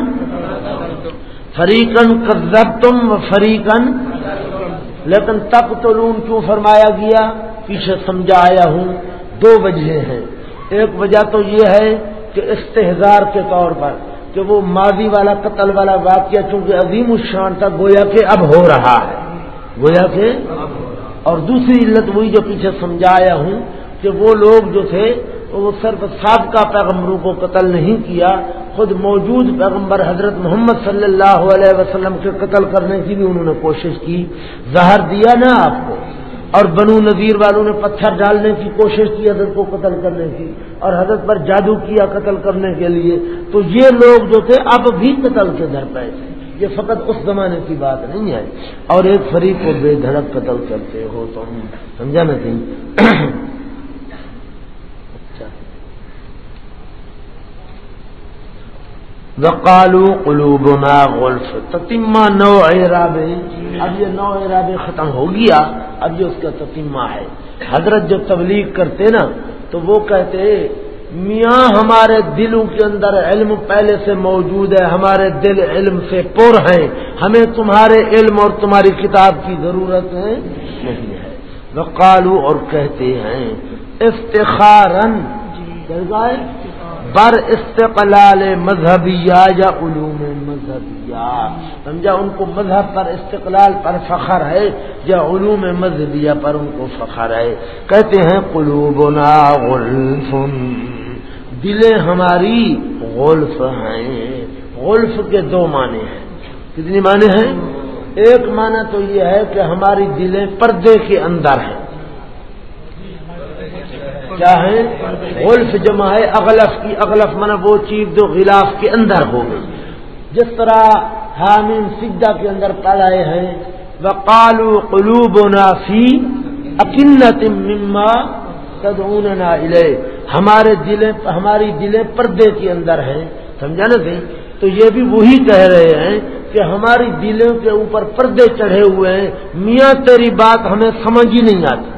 فریقن کذب تم فریقن لیکن تب تو لون کیوں فرمایا گیا؟ پیچھے سمجھایا ہوں۔ دو وجہ ہیں۔ ایک وجہ تو یہ ہے کہ استحزار کے طور پر کہ وہ ماضی والا، قتل والا واقعہ چونکہ عظیم الشان تھا، گویا کہ اب ہو رہا ہے۔ گویا کہ اور دوسری علت وہی جو پیچھے سمجھایا ہوں کہ وہ لوگ جو تھے، وہ صرف سابقہ پیغمبروں کو قتل نہیں کیا، خود موجود پیغمبر حضرت محمد صلی اللہ علیہ وسلم کے قتل کرنے کی بھی انہوں نے کوشش کی۔ زہر دیا نا آپ کو۔ اور بنو نذیر والوں نے پتھر ڈالنے کی کوشش کی حضرت کو قتل کرنے کی اور حضرت پر جادو کیا قتل کرنے کے لیے تو یہ لوگ جو تھے اب بھی قتل کے گھر پہ تھے یہ فقط اس زمانے کی بات نہیں ہے۔ اور ایک فریق کو بے دھڑک قتل کرتے ہو تو سمجھا سمجھا نا کہیں وقالو قلوبنا غلف. تتیمہ نو اعراب اب یہ نو اعراب ختم ہو گیا. اب یہ اس کا تتیمہ ہے. حضرت جب تبلیغ کرتے نا، تو وہ کہتے میاں ہمارے دلوں کے اندر علم پہلے سے موجود ہے، ہمارے دل علم سے پر ہیں. ہمیں تمہارے علم اور تمہاری کتاب کی ضرورت ہے؟ نہیں ہے. وقالو اور کہتے ہیں افتخارن بر استقلال مذہبیہ یا علوم مذہبیہ۔ سمجھا؟ ان کو مذہب پر استقلال پر فخر ہے یا علوم مذہبیہ پر ان کو فخر ہے؟ کہتے ہیں، قلوبنا غلف۔ دلیں ہماری غلف ہیں۔ غلف کے دو معنی ہیں۔ کتنی معنی ہیں؟ ایک معنی تو یہ ہے کہ ہماری دلیں پردے کے اندر ہیں۔ کیا ہے غلف جمع ہے، اغلف کی اغلف من وہ چیز جو غلاف کے اندر ہو گئی۔ جس طرح حامین سجدہ کے اندر پڑائے ہیں وہ کالو قلوب نافی اکنت مما تدعون الے ہمارے دلیں، ہماری دلیں پردے کے اندر ہیں۔ سمجھا نا سی تو یہ بھی وہی کہہ رہے ہیں کہ ہماری دلوں کے اوپر پردے چڑھے ہوئے ہیں۔ میاں، تیری بات ہمیں سمجھ ہی نہیں آتی۔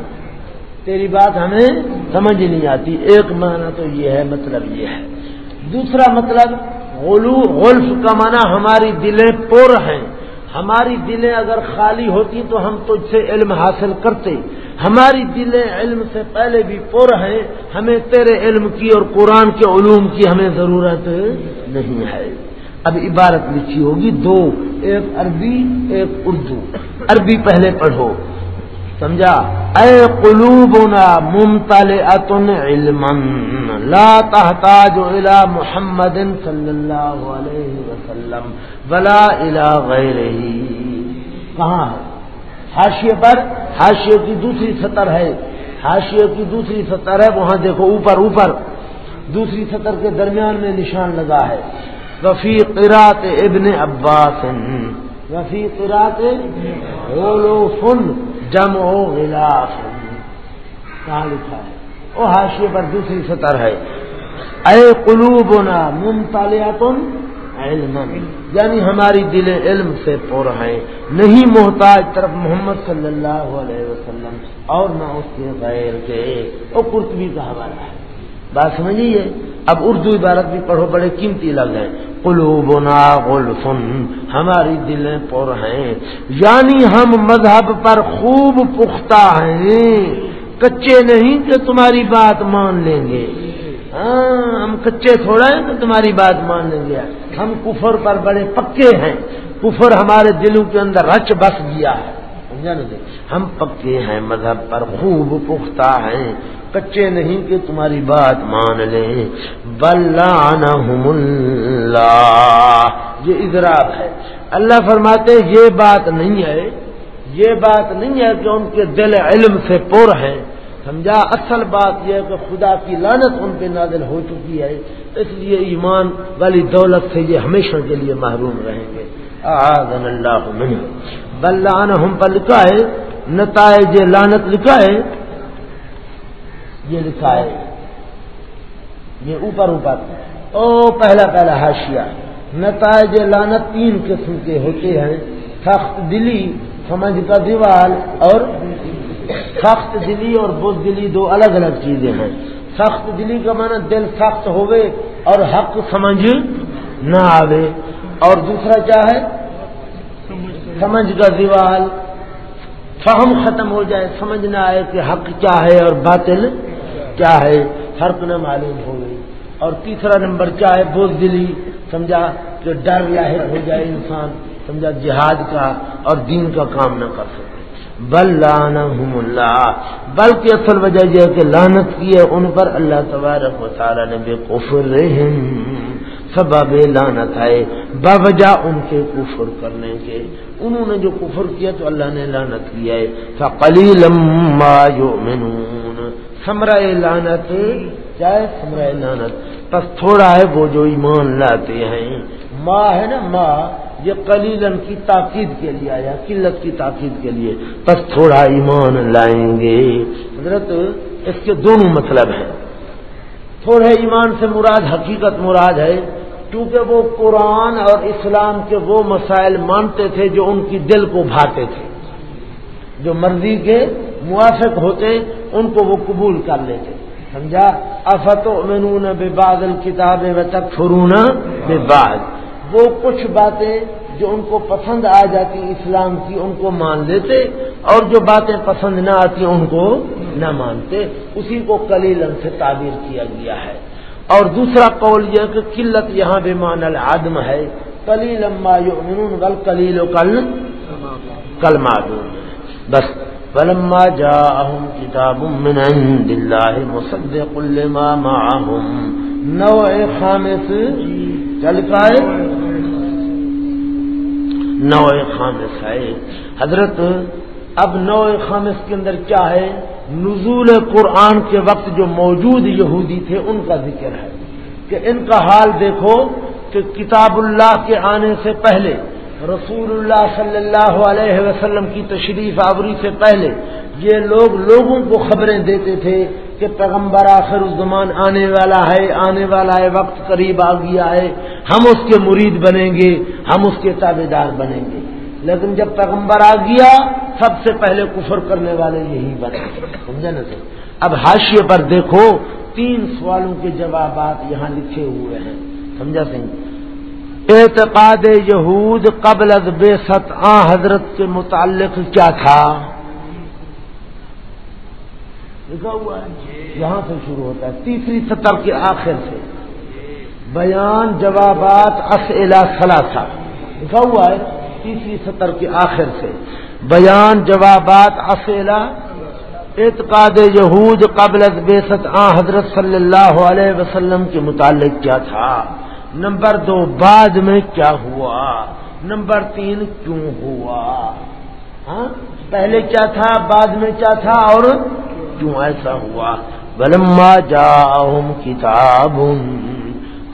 تیری بات ہمیں سمجھ نہیں آتی۔ ایک معنی تو یہ ہے مطلب یہ ہے۔ دوسرا مطلب غلو، غلف کا معنی ہماری دلیں پور ہیں۔ ہماری دلیں اگر خالی ہوتی تو ہم تجھ سے علم حاصل کرتے۔ ہماری دلیں علم سے پہلے بھی پور ہیں۔ ہمیں تیرے علم کی اور قرآن کے علوم کی ہمیں ضرورت نہیں ہے۔ اب عبارت لکھی ہوگی دو، ایک عربی، ایک اردو۔ عربی پہلے پڑھو۔ سمجھا؟ اے قلوبنا ممتلئتن علما لا تحتاج الى محمد صلی اللہ علیہ وسلم ولا الى غیرہ کہاں ہے؟ حاشیے پر؟ حاشیے کی دوسری سطر ہے۔ حاشیے کی دوسری سطر ہے، وہاں دیکھو، اوپر اوپر۔ دوسری سطر کے درمیان میں نشان لگا ہے۔ وفی قرات ابن عباس۔ وفی قرات غولو فن جم او غلاف کہاں لکھا ہے؟ وہ حاشیے پر دوسری سطر ہے۔ اے قلوبنا ممتالیاتن علم یعنی ہماری دل علم سے پور ہیں۔ نہیں محتاج طرف محمد صلی اللہ علیہ وسلم اور نہ اس کے غیر کے۔ وہ قرطبی کا حوالہ ہے۔ بات سمجھیے؟ اب اردو عبارت بھی پڑھو، بڑے قیمتی لگ ہیں۔ قلوبنا غلفن ہماری دلیں پر ہیں۔ یعنی ہم مذہب پر خوب پختہ ہیں۔ کچے نہیں کہ تمہاری بات مان لیں گے۔ ہاں ہم کچے تھوڑا ہیں کہ تمہاری بات مان لیں گے۔ ہم کفر پر بڑے پکے ہیں۔ کفر ہمارے دلوں کے اندر رچ بس گیا ہے۔ ہم پکے ہیں، مذہب پر خوب پختہ ہیں۔ کچے نہیں کہ تمہاری بات مان لیں۔ اللہ۔ یہ اضراب ہے۔ اللہ فرماتے یہ بات نہیں ہے۔ یہ بات نہیں ہے کہ ان کے دل علم سے پور ہیں۔ سمجھا؟ اصل بات یہ کہ خدا کی لانت ان پہ نازل ہو چکی ہے۔ اس لیے ایمان والی دولت سے یہ ہمیشہ کے لیے محروم رہیں گے۔ آدن اللہ بلان ہم پر لکھا ہے، نتائج لانت لکھا ہے۔ یہ لکھا ہے۔ یہ اوپر اوپر۔ او پہلا پہلا حاشیہ۔ نتائج لانت تین قسم کے ہوتے ہیں۔ سخت دلی، سمجھ کا دیوال اور سخت دلی اور بز دلی دو الگ الگ چیزیں ہیں۔ سخت دلی کا معنی دل سخت ہوئے اور حق سمجھ نہ آوے۔ اور دوسرا کیا ہے؟ سمجھ کا دیوال فہم ختم ہو جائے، سمجھ نہ آئے کہ حق کیا ہے اور باطل کیا ہے، فرق نہ معلوم ہو گئی۔ اور تیسرا نمبر کیا ہے؟ بوجھ دلی۔ سمجھا کہ ڈر لاہر ہو جائے انسان، سمجھا جہاد کا اور دین کا کام نہ کر سکے۔ بل لانہم اللہ۔ بلکہ اصل وجہ یہ ہے کہ لانت کی ہے، ان پر اللہ تبارک و تعالی نے بے کفر رحم سبب لانت ہے بوجہ ان کے کفر کرنے کے۔ انہوں نے جو کفر کیا تو اللہ نے لانت کیا ہے فقلیل ما یؤمنون سمرہ لانت چاہے سمرہ لانت بس تھوڑا ہے وہ جو ایمان لاتے ہیں۔ ماں ہے نا ماں یہ قلیلن کی تاکید کے لیے آیا، قلت کی تاکید کے لیے۔ بس تھوڑا ایمان لائیں گے۔ حضرت، اس کے دونوں مطلب ہیں۔ تھوڑے ایمان سے مراد، حقیقت مراد ہے۔ کیونکہ وہ قرآن اور اسلام کے وہ مسائل مانتے تھے جو ان کی دل کو بھاتے تھے۔ جو مرضی کے موافق ہوتے، ان کو وہ قبول کر لیتے۔ سمجھا؟ افت و منون بے بادل کتابیں تک فرون بے باد وہ کچھ باتیں جو ان کو پسند آ جاتی اسلام کی، ان کو مان لیتے، اور جو باتیں پسند نہ آتی، ان کو نہ مانتے۔ اسی کو کلیلن سے تعبیر کیا گیا ہے۔ اور دوسرا قول یہ کہ قلت یہاں بے مان العدم ہے۔ کلی لمبا یو بل کلیل و کل کل معدوم بس۔ ولما جاءهم كتاب من عند الله مصدق لما معهم نوع خامس۔ چل ہے؟ نو خامس ہے۔ حضرت، اب نو خامس کے اندر کیا ہے؟ نزول قرآن کے وقت جو موجود یہودی تھے ان کا ذکر ہے کہ ان کا حال دیکھو کہ کتاب اللہ کے آنے سے پہلے، رسول اللہ صلی اللہ علیہ وسلم کی تشریف آوری سے پہلے، یہ لوگ لوگوں کو خبریں دیتے تھے کہ پیغمبر آخر الزمان آنے والا ہے، آنے والا ہے، وقت قریب آ گیا ہے، ہم اس کے مرید بنیں گے، ہم اس کے تابے دار بنیں گے۔ لیکن جب پیغمبر آ گیا، سب سے پہلے کفر کرنے والے یہی بنے۔ سمجھا نا سر؟ اب حاشیے پر دیکھو، تین سوالوں کے جوابات یہاں لکھے ہوئے ہیں۔ سمجھا سنگھ اعتقاد یہود قبل از بے ست آ حضرت کے متعلق کیا تھا؟ لکھا ہوا ہے۔ یہاں سے شروع ہوتا ہے۔ تیسری سطر کے آخر سے۔ بیان جوابات اسئلہ سلاسا لکھا ہوا ہے۔ تیسری سطر کے آخر سے۔ بیان جوابات اسئلہ اعتقاد یہود قبل بے ست آ حضرت صلی اللہ علیہ وسلم کے متعلق کیا تھا۔ نمبر دو، بعد میں کیا ہوا؟ نمبر تین، کیوں ہوا؟ ہاں؟ پہلے کیا تھا، بعد میں کیا تھا اور کیوں ایسا ہوا؟ بلما جا کتاب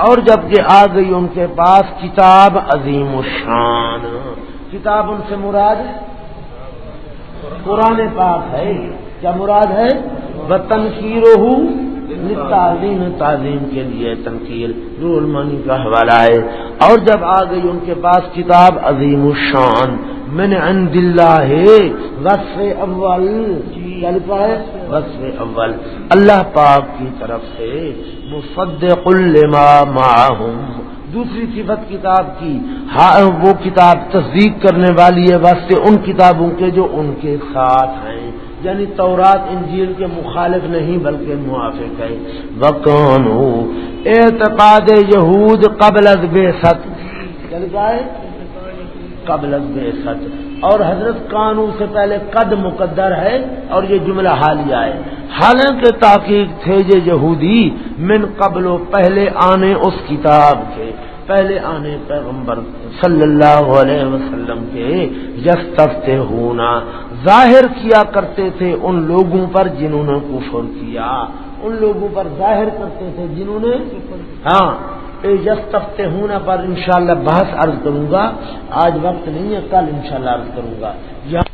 اور جبکہ آ گئی ان کے پاس کتاب عظیم الشان۔ کتاب ان سے مراد قرآن پاک ہے۔ کیا مراد ہے؟ وطن کی روح تعلیم تعلیم کے لیے تنقید رول المانی کا حوالہ ہے۔ اور جب آ گئی ان کے پاس کتاب عظیم الشان میں نے عند اللہ وصف اول چلتا ہے؟ وصف اول۔ اللہ پاک کی طرف سے مصدق لما معهم دوسری صفت کتاب کی۔ ہاں وہ کتاب تصدیق کرنے والی ہے واسطے ان کتابوں کے جو ان کے ساتھ ہیں۔ یعنی تورات، انجیل کے مخالف نہیں بلکہ موافق ہے وکان اعتقاد یہود قبل از بے ست چل قبل از بے ست اور حضرت قانون سے پہلے قد مقدر ہے اور یہ جملہ حالیہ ہے۔ حالانکہ تحقیق تھے یہ یہودی، من قبل و پہلے آنے اس کتاب کے، پہلے آنے پیغمبر صلی اللہ علیہ وسلم کے یس ہونا ظاہر کیا کرتے تھے ان لوگوں پر جنہوں نے کفر کیا۔ ان لوگوں پر ظاہر کرتے تھے جنہوں نے؟ ہاں۔ یس ہونا پر انشاءاللہ بحث عرض کروں گا۔ آج وقت نہیں ہے، کل انشاءاللہ عرض کروں گا۔ یہاں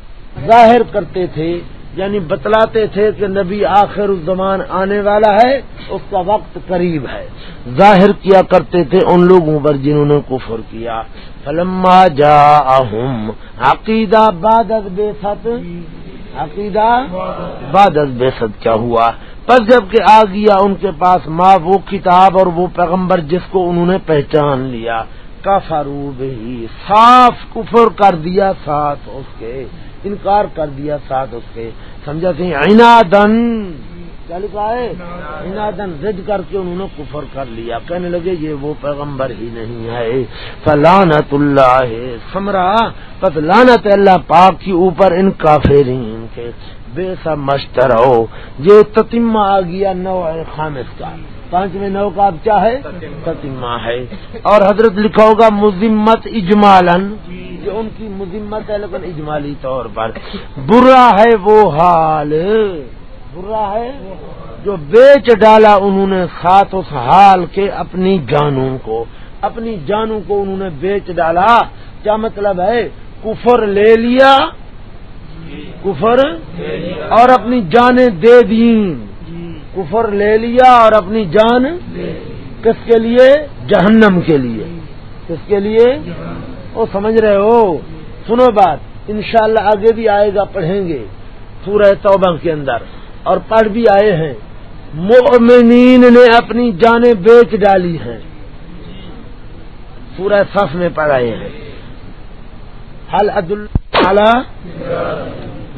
ظاہر کرتے تھے یعنی بتلاتے تھے کہ نبی آخر الزمان آنے والا ہے، اس کا وقت قریب ہے۔ ظاہر کیا کرتے تھے ان لوگوں پر جنہوں نے کفر کیا۔ فلما جا عقیدہ باد بے ست عقیدہ باد بے ست کیا ہوا؟ پر جبکہ آ گیا ان کے پاس ماں وہ کتاب اور وہ پیغمبر جس کو انہوں نے پہچان لیا کا ہی صاف کفر کر دیا، ساتھ اس کے، انکار کر دیا، ساتھ اس کے۔ سمجھا سی عنادن۔ کیا لکھا ہے؟ عنادن زد کر کے انہوں نے کفر کر لیا۔ کہنے لگے، یہ وہ پیغمبر ہی نہیں ہے۔ فلانت اللہ ہے سمرا، پس لانت اللہ پاک کی اوپر ان کافرین کے۔ بے سا مشتر ہو۔ یہ تتیمہ آ گیا نو خامس کا۔ پانچویں نو کا اب کیا ہے؟ تتیمہ۔ ہے۔ اور حضرت لکھا ہوگا مزمت اجمالن یہ ان کی مذمت ہے لیکن اجمالی طور پر۔ برا ہے وہ حال۔ برا ہے جو بیچ ڈالا انہوں نے ساتھ اس حال کے اپنی جانوں کو۔ اپنی جانوں کو انہوں نے بیچ ڈالا۔ کیا مطلب ہے؟ کفر لے لیا۔ کفر اور اپنی جانیں دے دی کفر لے لیا اور اپنی جان کس کے لیے؟ جہنم کے لیے۔ کس کے لیے؟ وہ سمجھ رہے ہو؟ سنو بات، انشاءاللہ آگے بھی آئے گا، پڑھیں گے سورہ توبہ کے اندر۔ اور پڑھ بھی آئے ہیں۔ مومنین نے اپنی جانیں بیچ ڈالی ہیں۔ سورہ صف میں پڑھائے ہیں۔ حل عد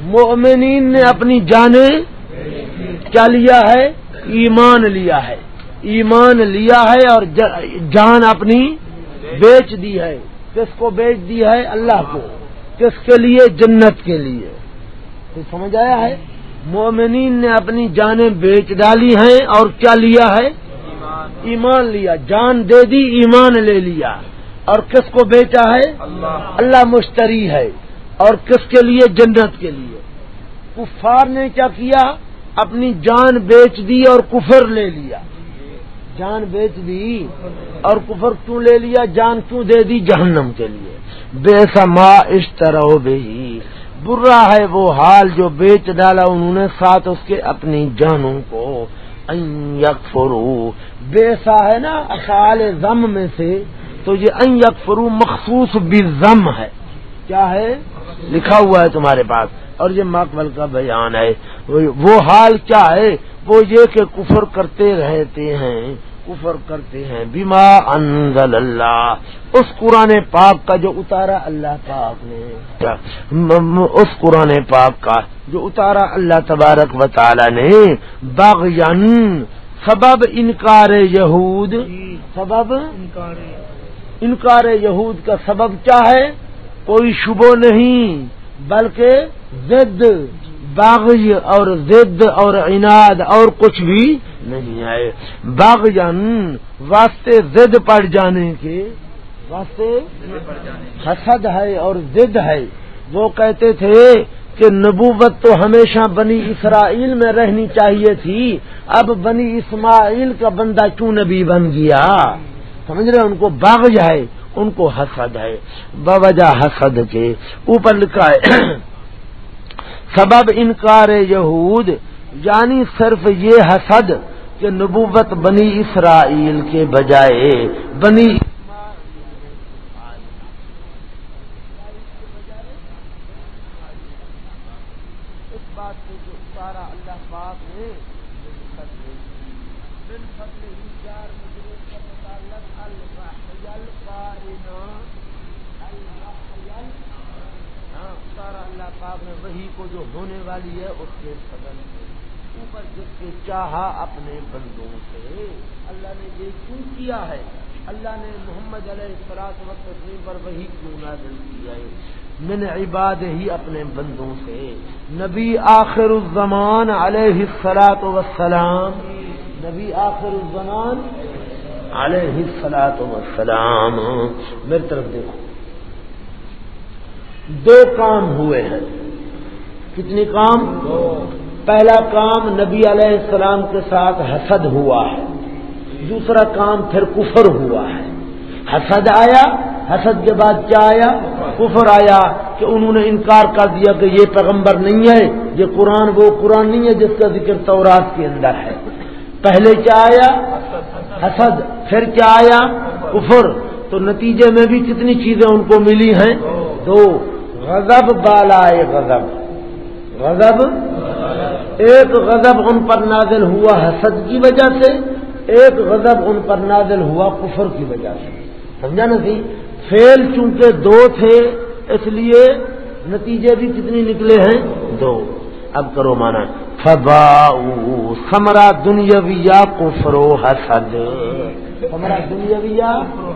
مومنین نے اپنی جانیں کیا لیا ہے؟ ایمان لیا ہے۔ ایمان لیا ہے اور جان اپنی بیچ دی ہے۔ کس کو بیچ دیا ہے؟ اللہ کو۔ کس کے لیے؟ جنت کے لیے۔ تو سمجھ آیا ہے؟ مومنین نے اپنی جانیں بیچ ڈالی ہیں اور کیا لیا ہے؟ ایمان لیا۔ جان دے دی، ایمان لے لیا۔ اور کس کو بیچا ہے؟ اللہ مشتری ہے۔ اور کس کے لیے؟ جنت کے لیے۔ کفار نے کیا کیا؟ اپنی جان بیچ دی اور کفر لے لیا۔ جان بیچ دی اور کفر کیوں لے لیا، جان کیوں دے دی جہنم کے لیے۔ بے سما اس طرح برا ہے وہ حال جو بیچ ڈالا انہوں نے، ساتھ اس کے اپنی جانوں کو۔ فرو بیسا ہے نا اقال زم میں سے۔ تو یہ این فرو مخصوص بھی زم ہے۔ کیا ہے؟ لکھا ہوا ہے تمہارے پاس۔ اور یہ مقبل کا بیان ہے۔ وہ حال کیا ہے؟ وہ یہ کہ کفر کرتے رہتے ہیں۔ کفر کرتے ہیں۔ بیما انزل اللہ۔ اس قرآن پاک کا جو اتارا اللہ پاک نے۔ اس قرآن پاک کا جو اتارا اللہ تبارک و تعالی نے۔ باغین سبب انکار یہود۔ سبب انکار یہود کا سبب کیا ہے؟ کوئی شبو نہیں، بلکہ زد باغی اور زد اور عناد اور کچھ بھی نہیں آئے۔ باغ جان واسطے زد پڑ جانے کے واسطے حسد ہے اور زد ہے۔ وہ کہتے تھے کہ نبوت تو ہمیشہ بنی اسرائیل میں رہنی چاہیے تھی، اب بنی اسماعیل کا بندہ کیوں نبی بن گیا؟ سمجھ رہے ان کو باغ ہے۔ ان کو حسد ہے۔ بوجہ حسد کے۔ اوپر لکھا ہے، سبب انکار یہود یعنی صرف یہ حسد کہ نبوت بنی اسرائیل کے بجائے بنی جو ہونے والی ہے، اس کے سدن سے۔ اوپر جس کے چاہا اپنے بندوں سے۔ اللہ نے یہ کیوں کیا ہے؟ اللہ نے محمد علیہ السلاط و تسلیم پر وہی کیوں نازل کیا ہے؟ من عباد ہی اپنے بندوں سے۔ نبی آخر الزمان علیہ السلاط وسلام نبی آخر الزمان علیہ السلاط وسلام میری طرف دیکھو۔ دو کام ہوئے ہیں۔ کتنی کام؟ پہلا کام نبی علیہ السلام کے ساتھ حسد ہوا ہے۔ دوسرا کام پھر کفر ہوا ہے۔ حسد آیا، حسد کے بعد کیا آیا؟ کفر آیا کہ انہوں نے انکار کر دیا کہ یہ پیغمبر نہیں ہے، یہ قرآن وہ قرآن نہیں ہے جس کا ذکر تورات کے اندر ہے۔ پہلے کیا آیا؟ حسد۔ پھر کیا آیا؟ کفر۔ تو نتیجے میں بھی کتنی چیزیں ان کو ملی ہیں؟ دو۔ غضب بالا غضب۔ غضب، ایک غضب ان پر نازل ہوا حسد کی وجہ سے، ایک غضب ان پر نازل ہوا کفر کی وجہ سے۔ سمجھا نا سی؟ فیل چونکہ دو تھے، اس لیے نتیجے بھی کتنی نکلے ہیں؟ دو۔ اب کرو مانا فبا سمرا دنیا کفرو حسد۔ ہمارا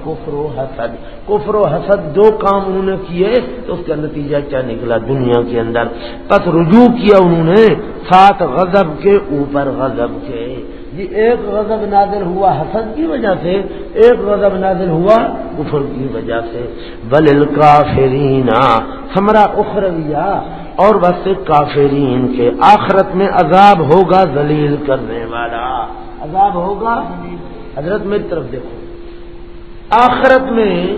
دنیا کفرو حسد۔ کفرو حسد دو کام انہوں نے کیے، تو اس کا نتیجہ کیا نکلا دنیا کے اندر۔ پس رجوع کیا انہوں نے، سات غضب کے، اوپر غضب کے۔ یہ ایک غضب نازل ہوا حسد کی وجہ سے، ایک غضب نازل ہوا کفر کی وجہ سے۔ بل کافرین ہمرا اخرویہ، اور بس کافرین کے۔ آخرت میں عذاب ہوگا ذلیل کرنے والا۔ عذاب ہوگا حضرت میری طرف دیکھو۔ آخرت میں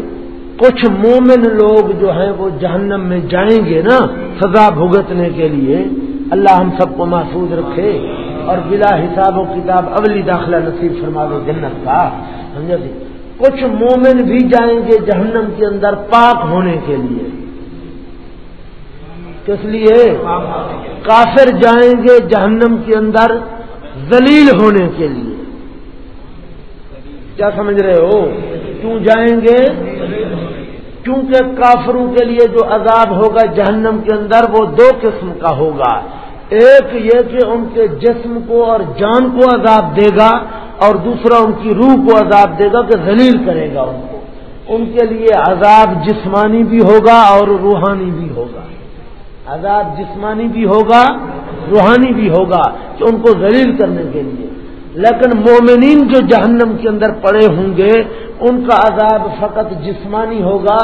کچھ مومن لوگ جو ہیں وہ جہنم میں جائیں گے نا سزا بھگتنے کے لیے، اللہ ہم سب کو محفوظ رکھے۔ اور بلا حساب و کتاب اولی داخلہ نصیب فرما دو جنت کا۔ سمجھا جی؟ کچھ مومن بھی جائیں گے جہنم کے اندر پاک ہونے کے لیے۔ کس لیے؟ کافر جائیں گے جہنم کے اندر ذلیل ہونے کے لیے۔ کیا سمجھ رہے ہو؟ کیوں جائیں گے؟ کیونکہ کافروں کے لیے جو عذاب ہوگا جہنم کے اندر وہ دو قسم کا ہوگا۔ ایک یہ کہ ان کے جسم کو اور جان کو عذاب دے گا اور دوسرا ان کی روح کو عذاب دے گا کہ ذلیل کرے گا ان کو۔ ان کے لیے عذاب جسمانی بھی ہوگا اور روحانی بھی ہوگا۔ عذاب جسمانی بھی ہوگا، روحانی بھی ہوگا کہ ان کو ذلیل کرنے کے لیے۔ لیکن مومنین جو جہنم کے اندر پڑے ہوں گے، ان کا عذاب فقط جسمانی ہوگا،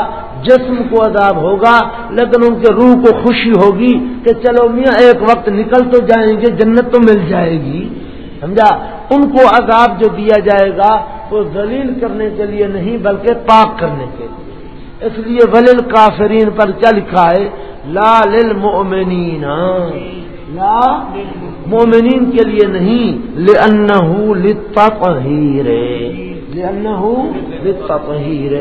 جسم کو عذاب ہوگا، لیکن ان کے روح کو خوشی ہوگی کہ چلو میاں، ایک وقت نکل تو جائیں گے، جنت تو مل جائے گی۔ سمجھا؟ ان کو عذاب جو دیا جائے گا، وہ ذلیل کرنے کے لیے نہیں، بلکہ پاک کرنے کے لیے۔ اس لیے ولیل کافرین پر کیا لکھا ہے؟ لا للمؤمنین۔ لا مومنین کے لیے نہیں، لأنه للتطہیر لأنه للتطہیر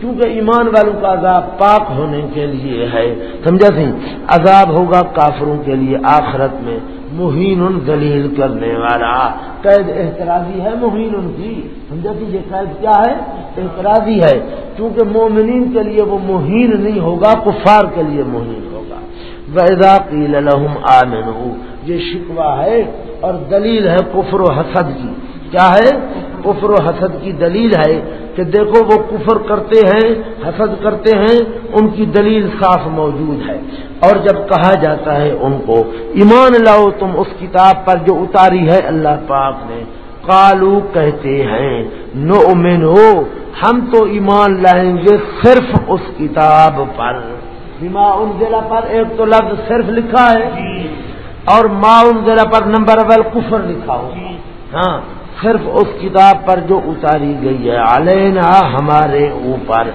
کیونکہ ایمان والوں کا عذاب پاک ہونے کے لیے ہے۔ سمجھا سی عذاب ہوگا کافروں کے لیے آخرت میں۔ مہین دلیل کرنے والا۔ قید احتراضی ہے مہین ان کی۔ سمجھا سی یہ قید کیا ہے؟ احتراضی ہے۔ کیونکہ مومنین کے لیے وہ مہین نہیں ہوگا، کفار کے لیے مہین ہوگا۔ ویدا قیل لهم آمنوا۔ یہ شکوا ہے اور دلیل ہے کفر و حسد کی۔ کیا ہے؟ کفر و حسد کی دلیل ہے کہ دیکھو وہ کفر کرتے ہیں، حسد کرتے ہیں، ان کی دلیل صاف موجود ہے۔ اور جب کہا جاتا ہے ان کو، ایمان لاؤ تم اس کتاب پر جو اتاری ہے اللہ پاک نے۔ کالو کہتے ہیں نو ہو ہم تو ایمان لائیں گے صرف اس کتاب پر۔ بیما ان پر ایک تو لفظ صرف لکھا ہے اور معاون ذرا پر نمبر اول کفر لکھا ہو۔ ہاں صرف اس کتاب پر جو اتاری گئی ہے۔ علینا ہمارے اوپر۔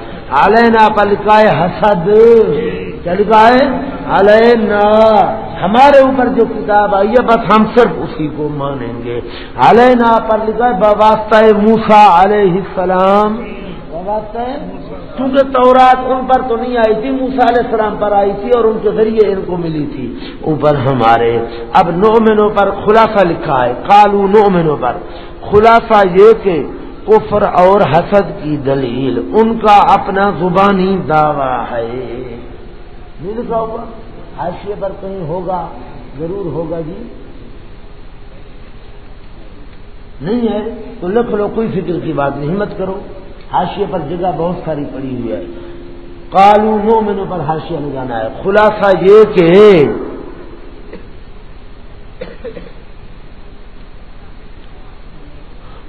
علینا پر لکھا ہے حسد۔ کیا لکھا ہے؟ علینا۔ ہمارے اوپر جو کتاب آئی ہے، بس ہم صرف اسی کو مانیں گے۔ علینا پر لکھا ہے باباستہ موسا علیہ السلام۔ وابستہ کیونکہ تورات ان پر تو نہیں آئی تھی موسا علیہ السلام پر آئی تھی اور ان کے ذریعے ان کو ملی تھی۔ اوپر ہمارے، اب نو مینوں پر خلاصہ لکھا ہے۔ کالو نو مینوں پر۔ خلاصہ یہ کہ کفر اور حسد کی دلیل، ان کا اپنا زبانی دعویٰ ہے۔ نہیں لکھا ہوگا حاشیے پر کہیں ہوگا، ضرور ہوگا جی۔ نہیں ہے تو لکھ لو، کوئی فکر کی بات نہیں مت کرو۔ حاشیے پر جگہ بہت ساری پڑی ہوئی ہے۔ کالو نو مینو پر حاشیہ لگانا ہے۔ خلاصہ یہ کہ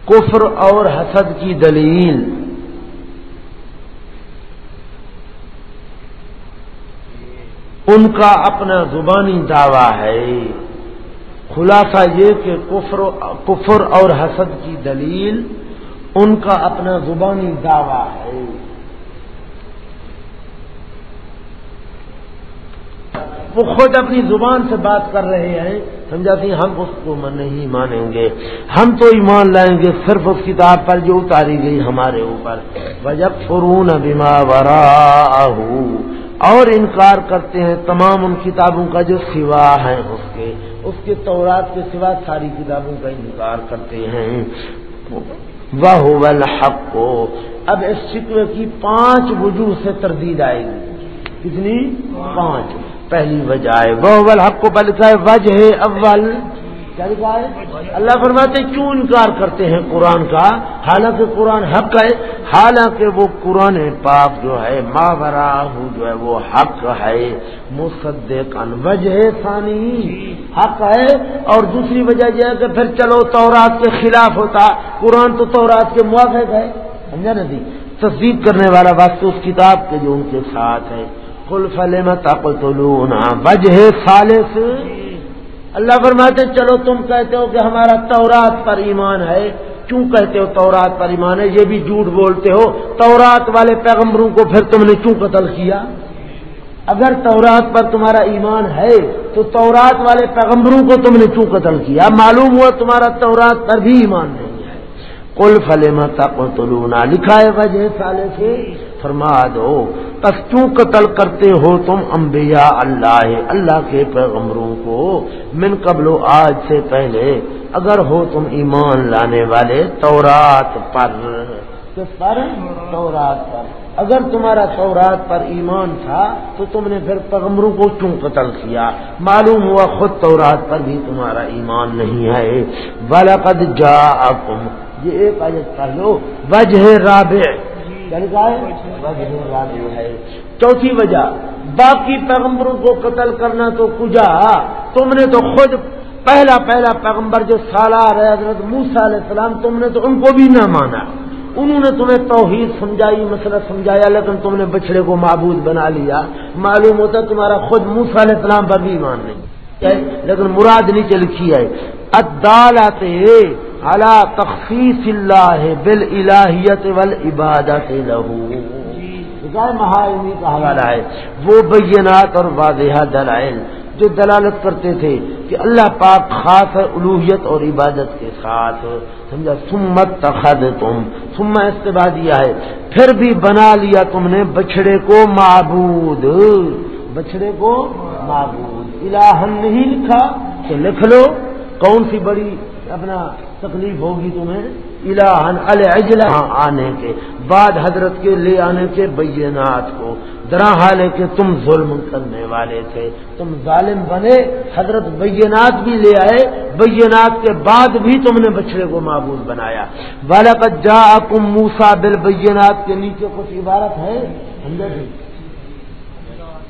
کفر اور حسد کی دلیل ان کا اپنا زبانی دعویٰ ہے۔ خلاصہ یہ کہ کفر اور حسد کی دلیل ان کا اپنا زبانی دعویٰ ہے۔ وہ خود اپنی زبان سے بات کر رہے ہیں۔ سمجھاتی ہم اس کو نہیں مانیں گے۔ ہم تو ایمان لائیں گے صرف اس کتاب پر جو اتاری گئی ہمارے اوپر۔ وجب فرون بیما ورا اور انکار کرتے ہیں تمام ان کتابوں کا جو سوا ہے اس کے۔ اس کے تورات کے سوا ساری کتابوں کا انکار کرتے ہیں۔ وہ الحق۔ کو اب اس شکوے کی پانچ وجوہ سے تردید آئے گی۔ کتنی؟ پانچ۔ پہلی وجہ ہے وہ الحق کو بلکہ ہے وجہ اول۔ کیا لکھا ہے؟ اللہ فرماتے کیوں انکار کرتے ہیں قرآن کا؟ حالانکہ قرآن حق ہے، حالانکہ وہ قرآن پاک جو ہے ماورا جو ہے، وہ حق ہے۔ مصدق وجہ ثانی۔ حق ہے۔ اور دوسری وجہ یہ ہے کہ پھر چلو، تورات کے خلاف ہوتا۔ قرآن تو تورات کے موافق ہے۔ سمجھا نا جی؟ تصدیق کرنے والا بات اس کتاب کے جو ان کے ساتھ ہے۔ کل فلے میں وجہ سالس اللہ فرماتے چلو تم کہتے ہو کہ ہمارا تورات پر ایمان ہے۔ کیوں کہتے ہو تورات پر ایمان ہے؟ یہ بھی جھوٹ بولتے ہو۔ تورات والے پیغمبروں کو پھر تم نے کیوں قتل کیا؟ اگر تورات پر تمہارا ایمان ہے، تو تورات والے پیغمبروں کو تم نے کیوں قتل کیا؟ معلوم ہوا تمہارا تورات پر بھی ایمان نہیں ہے۔ کل فلے متا لکھا ہے وجہ سالے سے۔ فرما دو۔ پس کیوں قتل کرتے ہو تم انبیاء اللہ اللہ کے پیغمبروں کو؟ من قبل آج سے پہلے اگر ہو تم ایمان لانے والے تورات پر۔ پر؟ تورات پر۔ اگر تمہارا تورات پر ایمان تھا تو تم نے پھر پیغمبروں کو کیوں قتل کیا؟ معلوم ہوا خود تورات پر بھی تمہارا ایمان نہیں ہے۔ بالقد جا یہ ایک آیت کر لو۔ وجہ رابع۔ چوتھی وجہ باقی پیغمبروں کو قتل کرنا تو کجا؟ تم نے تو خود پہلا پہلا پیغمبر جو سالار ہے حضرت موسا علیہ السلام تم نے تو ان کو بھی نہ مانا۔ انہوں نے تمہیں توحید سمجھائی مسئلہ سمجھایا لیکن تم نے بچڑے کو معبود بنا لیا۔ معلوم ہوتا تمہارا خود موسا علیہ السلام پر بھی ایمان نہیں لیکن مراد نیچے لکھی ہے ادالت اللہ تخصیص اللہ بل الہیت ول عبادت لہو کا حوالہ ہے. وہ بینات اور واضح دلائل جو دلالت کرتے تھے کہ اللہ پاک خاص ہے الوحیت اور عبادت کے ساتھ. سمجھا؟ سمت تخد تم سما استباع دیا ہے. پھر بھی بنا لیا تم نے بچڑے کو معبود. بچڑے کو معبود. الہن نہیں لکھا تو لکھ لو. کون سی بڑی اپنا تکلیف ہوگی تمہیں؟ الہن الجلا آنے کے بعد حضرت کے لے آنے کے بینات کو درا حالے کے تم ظلم کرنے والے تھے۔ تم ظالم بنے، حضرت بینات بھی لے آئے، بینات کے بعد بھی تم نے بچڑے کو معبود بنایا۔ بالکت جا کم موسا بل بینات کے نیچے کچھ عبارت ہے؟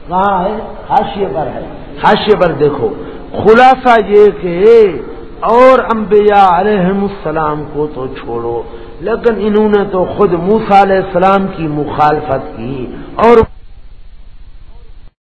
کہاں ہے؟ حاشیے پر ہے۔ حاشیے پر دیکھو۔ خلاصہ یہ کہ اور انبیاء علیہ السلام کو تو چھوڑو۔ لیکن انہوں نے تو خود موسا علیہ السلام کی مخالفت کی اور